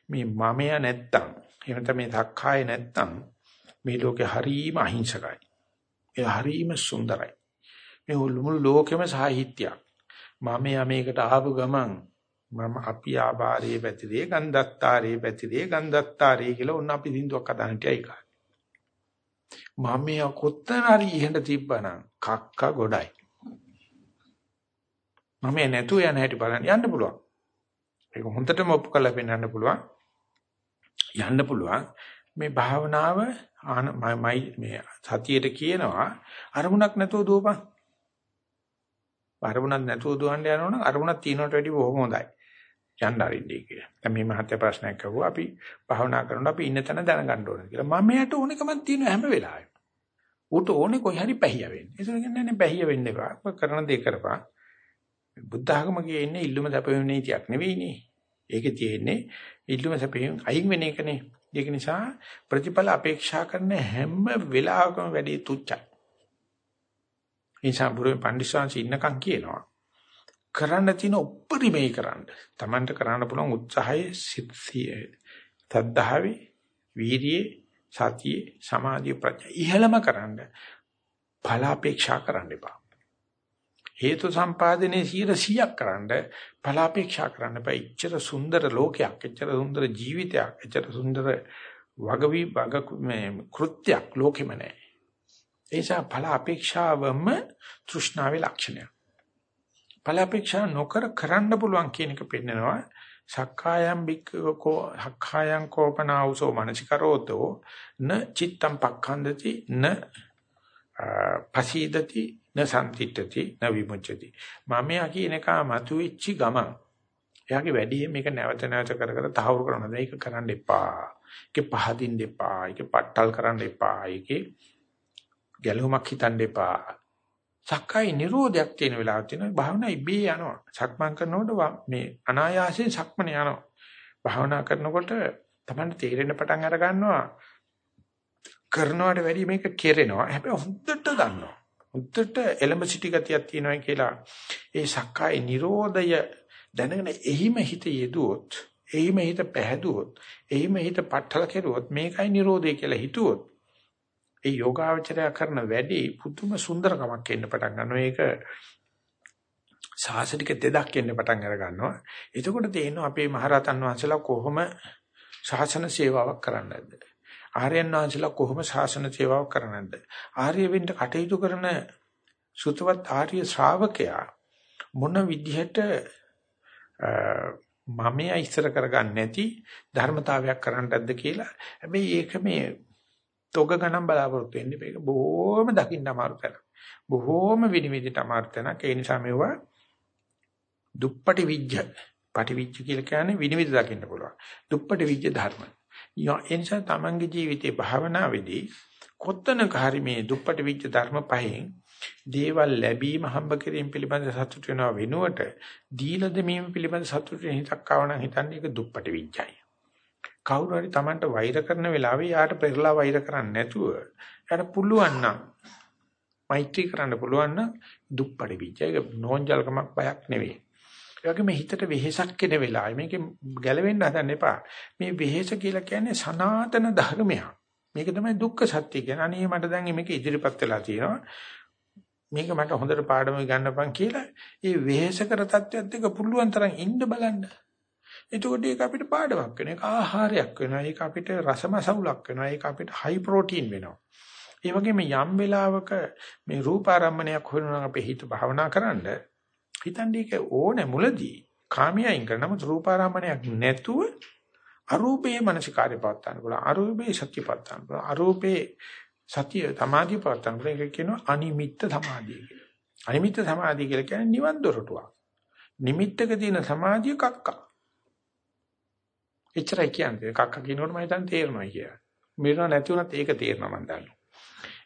මේ මමය නැත්තම් එහෙම නැත්නම් මේ ධක්ඛාය නැත්තම් මේ ලෝකේ හරීම අහිංසකයි. ඒ හරීම සුන්දරයි. මේ මුළු ලෝකෙම සාහිත්‍යයක්. මම යමේකට ආපු ගමන් මම අපි ආබාරයේ පැතිරේ ගන්ධත්තාරයේ පැතිරේ ගන්ධත්තාරයේ කියලා ඔන්න අපි සින්දුවක් අදහන්න ටිකයි කාලේ. මම කොත්තන හරි ඉහෙඳ තිබ්බනම් කක්ක ගොඩයි. මම නැතුව යන හැටි බලන්න යන්න පුළුවන්. ඒක හොඳටම ඔප්පු කරලා පෙන්වන්න පුළුවන්. යන්න පුළුවන්. මේ භාවනාව මයි මේ සතියේට කියනවා අරමුණක් නැතුව දුවපන්. අරමුණක් නැතුව දුවන්න යනවනම් අරමුණක් තියනට වැඩිය බොහොම හොඳයි. යන්න අරින්නේ කියලා. දැන් මේ මහත්ය ප්‍රශ්නයක් අහුවා අපි භාවනා කරනකොට අපි ඉන්න තැන දැනගන්න ඕනේ කියලා. මම යට ඕනෙකමක් තියෙන හැම වෙලාවෙම. ඌට ඕනේ කොයි හරි පැහිය වෙන්න. ඒක කියන්නේ නේ පැහිය වෙන්න එපා. කරන දේ කරපන්. බුද්ධ ආගම කියන්නේ ඉල්ලුම සැපෙන්නේ නීතියක් නෙවෙයිනේ. ඒකේ තියෙන්නේ ඉල්ලුම සැපෙන් අයින් වෙන එකනේ. ඒක නිසා ප්‍රතිඵල අපේක්ෂා කරන හැම වෙලාවකම වැඩි තුච්චයි. නිසා බුරුවේ පඬිස්සංශ ඉන්නකම් කියනවා. කරන්න තියෙන උපරිමේ කරන්න. Tamanට කරන්න පුළුවන් උත්සාහයේ සිත්සිය. තද්ධාවේ, වීරියේ, සතියේ, සමාධිය ප්‍රඥා ඉහෙලම කරන්න. ඵල අපේක්ෂා කරන්න එපා. හේතු සම්පාදනයේ 100ක් කරන්න ඵලාපේක්ෂා කරන්න බෑ. එච්චර සුන්දර ලෝකයක්, එච්චර සුන්දර ජීවිතයක්, එච්චර සුන්දර වගවි වග මේ කෘත්‍යයක් ලෝකෙම නැහැ. ඒ නිසා ඵලාපේක්ෂාවම තෘෂ්ණාවේ ලක්ෂණයක්. ඵලාපේක්ෂා නොකර කරන්න පුළුවන් කියන එක පෙන්නනවා. සක්කායම් බික්කෝ හක්ඛායම් කෝපනාවසෝ මනසිකරෝතෝ න චිත්තම් පක්ඛන්දති න පසීදති න සම්තිත්‍ත්‍ති න විමුච්ඡති. මම යා කියන එක මතුවෙච්චි ගමන්. එයාගේ වැඩි මේක නැවත නැවත කර කර තහවුරු කරනවා. ඒක කරන්න එපා. ඒක පහදින්න එපා. ඒක පට්ටල් කරන්න එපා. ඒකේ ගැලුමක් හිතන්න එපා. සක්කාය නිරෝධයක් තියෙන වෙලාවක් තියෙනවා. භාවනා ඉබේ යනවා. සක්මන් කරනකොට මේ අනායාසයෙන් සක්මන යනවා. භාවනා කරනකොට තමයි තේරෙන පටන් අර ගන්නවා. කරනවට වැඩිය මේක කෙරෙනවා. හැබැයි හොඳට දන්නවා උද්දට එලඹ සිටි ගතියක් තියෙනවා කියලා. ඒ සක්කාය නිරෝධය දැනගෙන එහිම හිත යෙදුවොත් එහිම හිත පැහැදුවොත් එහිම හිත පట్టල කෙරුවොත් මේකයි නිරෝධය කියලා හිතුවොත් ඒ යෝගාවචරය කරන වැඩි පුදුම සුන්දරකමක් එන්න පටන් ගන්නවා ඒක සාසනික දෙදක් එන්න පටන් අර ගන්නවා එතකොට තේරෙනවා අපේ මහරහතන් වහන්සේලා කොහොම ශාසන සේවාවක් කරන්නද ආර්යයන් වහන්සේලා කොහොම ශාසන සේවාව කරනවද? ආර්ය වෙන්න කටයුතු කරන සුතවත් ආර්ය ශ්‍රාවකයා මොන විදිහට මමයා ඉස්සර කරගන්නේ නැති ධර්මතාවයක් කරන්නටද කියලා. හැබැයි ඒක මේ තොග ගණන් බලාපොරොත්තු වෙන්නේ මේක බොහොම දකින්න අමාරු තැන. බොහොම විනිවිදට අමාරු තැනක්. ඒ නිසා මේවා දුප්පටි විජ්ජ. පටි විජ්ජ කියලා කියන්නේ විනිවිද දකින්න පුළුවන්. දුප්පටි විජ්ජ ධර්ම. ඒ නිසා තමන්ගේ ජීවිතේ භාවනාවේදී කොත්තනක හරි මේ දුප්පට විච්ච ධර්ම පහෙන් දේවල් ලැබීම හම්බ කිරීම පිළිබඳ සතුට වෙනව වෙනුවට දීලා දෙමීම පිළිබඳ සතුටින් හිතක් ආවනම් හිතන්නේ ඒක දුප්පට විඥයි. කවුරු හරි Tamanට වෛර කරන වෙලාවේ යාට පෙරලා වෛර කරන්නේ නැතුව යාට පුළුවන් නම් මෛත්‍රී කරන්න පුළුවන් නම් දුප්පට විඥයි. ඒක නෝන්ජල්කමක් බයක් නෙවෙයි. ඒ වගේම හිතට වෙහෙසක් එන වෙලාවේ මේකේ ගැලවෙන්න හදන්න එපා. මේ වෙහෙස කියලා කියන්නේ සනාතන ධර්මයක්. මේක තමයි දුක්ඛ සත්‍ය කියන්නේ. අනේ මට දැන් මේක ඉදිරිපත් වෙලා තියෙනවා. මේක මට හොඳට පාඩම ගන්නපන් කියලා ඒ වෙහෙසකර තත්ත්වයක් දෙක පුළුවන් තරම් ඉන්න බලන්න. එතකොට ඒක අපිට පාඩමක් වෙනවා. ඒක ආහාරයක් වෙනවා. ඒක අපිට රසමසවුලක් වෙනවා. ඒක අපිට හයි ප්‍රෝටීන් වෙනවා. ඒ වගේම යම් වෙලාවක මේ රූපාරම්මණයක් හොයනවා අපේ හිත භාවනා කරන්න හිතන්නේ ඒක ඕනේ මුලදී කාමියයින් කරනම රූපාරම්මණයක් නැතුව අරූපේ මනසිකාර්ය පවත්වන්න පුළුවන්. අරූපේ සත්‍ය පවත්වන්න පුළුවන්. අරූපේ සතිය සමාධිය පවත්තන කොට ඒක කියනවා අනිමිත්ත සමාධිය කියලා. අනිමිත්ත සමාධිය කියලා කියන්නේ නිවන් දොරටුවක්. නිමිත්තක තියෙන සමාධිය කක්ක. එච්චරයි කියන්නේ. කක්ක කියනකොට මම හිතන්නේ තේරෙනවා කියලා. මෙන්න නැති වුණත් ඒක තේරෙනවා මම දන්නවා.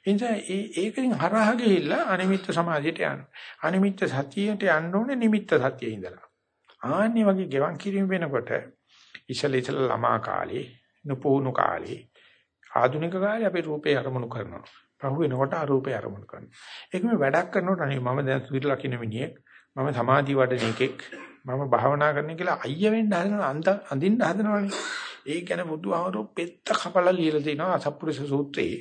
එනිසා ඒ ඒකෙන් හරහා ගිහිල්ලා අනිමිත්ත සමාධියට යනවා. අනිමිත්ත සතියට යන්න ඕනේ නිමිත්ත සතියේ ඉඳලා. ආන්නේ වගේ ගෙවන් කිරීම වෙනකොට ඉසල ඉසල ළමා කාලේ, නුපුහුණු කාලේ ආධුනික කාලේ අපි රූපේ අරමුණු කරනවා. පහු වෙනකොට අරූපේ අරමුණු කරනවා. ඒකම වැඩක් කරනකොට අනේ මම දැන් සුවිර ලකින මිනිහෙක්. මම සමාධි වඩන එකෙක්. මම භාවනා කරන කියලා අයිය වෙන්න හදනවා අඳ අඳින්න හදනවනේ. ඒ කියන්නේ බුදුහාමරෝ පෙත්ත කපලා ලියලා තිනවා අසප්පුරුෂ සූත්‍රයේ.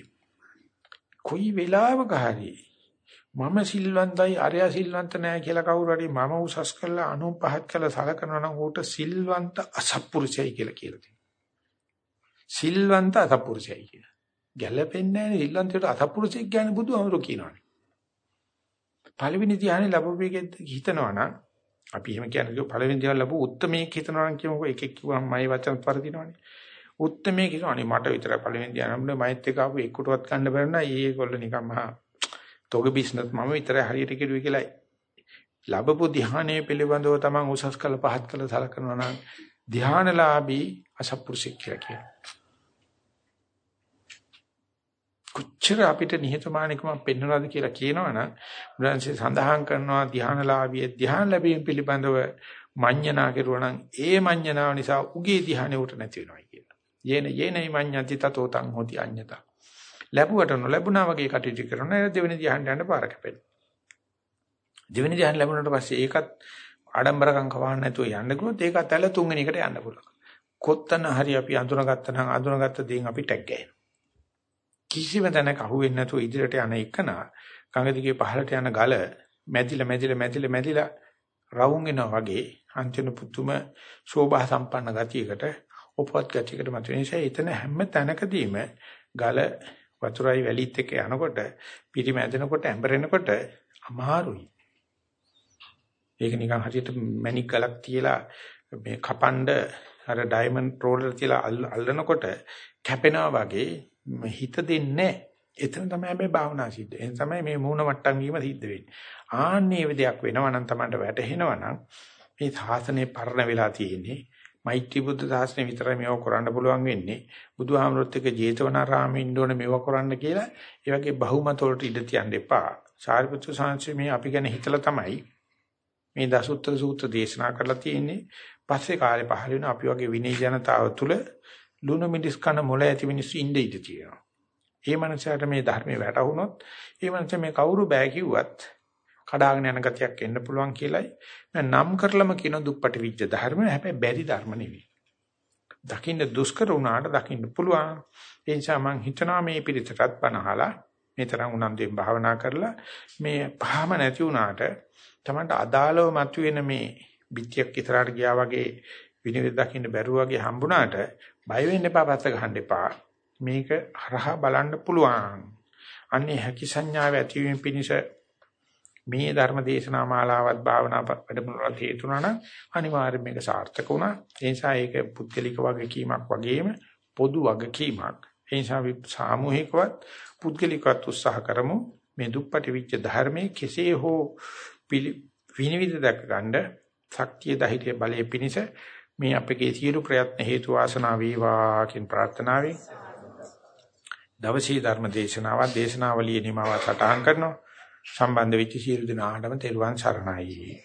කොයි වෙලාවක හරි මම සිල්වන්තයි අරයා සිල්වන්ත නැහැ කියලා කවුරු හරි මම උසස් කරලා අනුන් පහත් කළා සලකනවා නම් ඌට සිල්වන්ත අසප්පුරුෂයයි කියලා කියලා තියෙනවා. සිල්වන්ත අසත්පුරුෂයයි කියන. ගැළපෙන්නේ නැහැ සිල්වන්තයට අසත්පුරුෂයෙක් කියන්නේ බුදුහාමුදුරු කියනවානේ. පළවෙනි ධ්‍යානෙ ලැබුවේගෙත් හිතනවා නම් අපි එහෙම කියන්නේ පළවෙනි ධ්‍යාන ලැබු උත්තරමේක හිතනවා නම් කියමුකෝ එකෙක් කිව්වම මයි වචන පරදිනවනේ. උත්තරමේ කියනවානේ මට විතරයි පළවෙනි ධ්‍යාන හම්බුනේ මයිත් එක ආපු එක්කටවත් ගන්න බැරි නා ඊයේගොල්ල නිකන් මහා තොග බිස්නස් මම විතරයි හරියට කෙරුවේ කියලා ලැබපු ධ්‍යානයේ පිළිබඳව තමන් උසස් කළ පහත් කළ සලකනවා නම් ධ්‍යානලාභී අසත්පුරුෂෙක් කියලා කියනවා. කොච්චර අපිට නිහතමානීකමක් පෙන්වනවද කියලා කියනවනම් බුදුන්සේ සඳහන් කරනවා ධානලාභී ධාන ලැබීම පිළිබඳව මඤ්ඤණා කෙරුවා නම් ඒ මඤ්ඤණාව නිසා උගේ ධානය උට නැති වෙනවා කියලා. යේන යේනයි මඤ්ඤති තතෝ තං හොති අඤ්ඤතා. ලැබුවට නොලැබුණා වගේ කටයුතු කරන දෙවෙනි ධානයට යන්න පාර කැපෙනවා. දෙවෙනි ධානය ලැබුණාට පස්සේ ඒකත් ආඩම්බරකම් කවන්න නැතුව යන්න ගියොත් ඒකත් ඇල තුන්වෙනි එකට යන්න පුළුවන්. කොත්තන හරි අපි අඳුනගත්තා නම් අඳුනගත්ත දේන් අපි ටැග් ගහනවා. කිසිම තැනක අහුවෙන්නේ නැතුව ඉදිරියට යන එකන ගඟ දිගේ පහළට යන ගල මැදිලා මැදිලා මැදිලා මැදිලා රවුම් වෙනවා වගේ අන්තිම පුතුම ශෝභා සම්පන්න ගතියකට උපවත් ගතියකට මත වෙන නිසා එතන හැම තැනකදීම ගල වතුරයි වැලිත් එක්ක යනකොට පිරිමැදෙනකොට ඇඹරෙනකොට අමාරුයි. ඒක නිකන් හරියට මැණික් ගලක් තියලා මේ කපන්ඩ අර ඩයමන්ඩ් රෝලර් තියලා අල්ලනකොට කැපෙනවා වගේ හිත දෙන්නේ එතන තමයි මේ භාවනා සිද්ධ වෙන්නේ. එතන තමයි මේ මූණ මට්ටම් වීම සිද්ධ වෙන්නේ. ආන්නේ දෙයක් වෙනවා නම් Tamanට වැටහෙනවා නම් මේ සාසනේ පරණ වෙලා තියෙන්නේ. මෛත්‍රී බුද්ධ සාසනේ විතරයි මේව කරන්න පුළුවන් වෙන්නේ. බුදුහාමරොත් එක්ක ජේතවනාරාමේ ඉන්න ඕනේ මේව කරන්න කියලා. ඒ වගේ බහුමත වලට ඉඩ තියන්න එපා. සාරිපුත්‍ර සාංශය මේ අපි ගැන හිතලා තමයි මේ දසුත්තර සූත්‍ර දේශනා කරලා තියෙන්නේ. පස්සේ කාලේ පහළ වෙන අපි වගේ විනය ජනතාව තුළ ලුණු මිදිස් කන මොළ ඇති මිනිස්සු ඉඳ ඉඳ තියෙනවා. ඒ මනසට මේ ධර්මයේ වැටහුනොත් ඒ මනස මේ කවුරු බෑ කිව්වත් කඩාගෙන යන ගතියක් එන්න පුළුවන් කියලයි මම නම් කරලම කියන දුප්පටි විජ්ජ ධර්ම හැබැයි බැරි ධර්ම නෙවෙයි. දකින්න දුෂ්කර වුණාට දකින්න පුළුවන්. ඒ නිසා මම හිතනවා මේ පිළිතරත් බනහලා මේ තරම් උනන්දුවෙන් භාවනා කරලා මේ පහම නැති වුණාට තමන්ට අදාළව මතුවෙන මේ පිටියක් ඉතරාට ගියා වගේ විනිවිද දකින්න බැරුව වගේ හම්බුණාට බය වෙන්න එපා පැත්ත ගන්න එපා. මේක හරහා බලන්න පුළුවන්. අන්නේ හැකි සංඥාව ඇතිවීම පිණිස මේ ධර්ම දේශනා මාලාවත් භාවනා වැඩමුළුවත් හේතුණා නම් අනිවාර්යයෙන් මේක සාර්ථක වුණා. ඒ නිසා ඒක පුද්ගලික වගකීමක් වගේම පොදු වගකීමක්. ඒ නිසා අපි සාමූහිකවත් පුද්ගලිකවත් උත්සාහ කරමු මේ දුප්පටි විච්ච ධර්මයේ කෙසේ හෝ විනිවිද දක්ව ගන්න ශක්තිය ධෛර්ය බලයේ පිණිස මේ අපගේ සියලු ප්‍රයත්න හේතු වාසනා වේවා කියන ප්‍රාර්ථනාවෙන් දවසේ ධර්ම දේශනාව දේශනාවලියේ නිමාව සටහන් කරනවා. සම්බන්ධ වෙච්ච සියලු දෙනාටම තෙරුවන් සරණයි.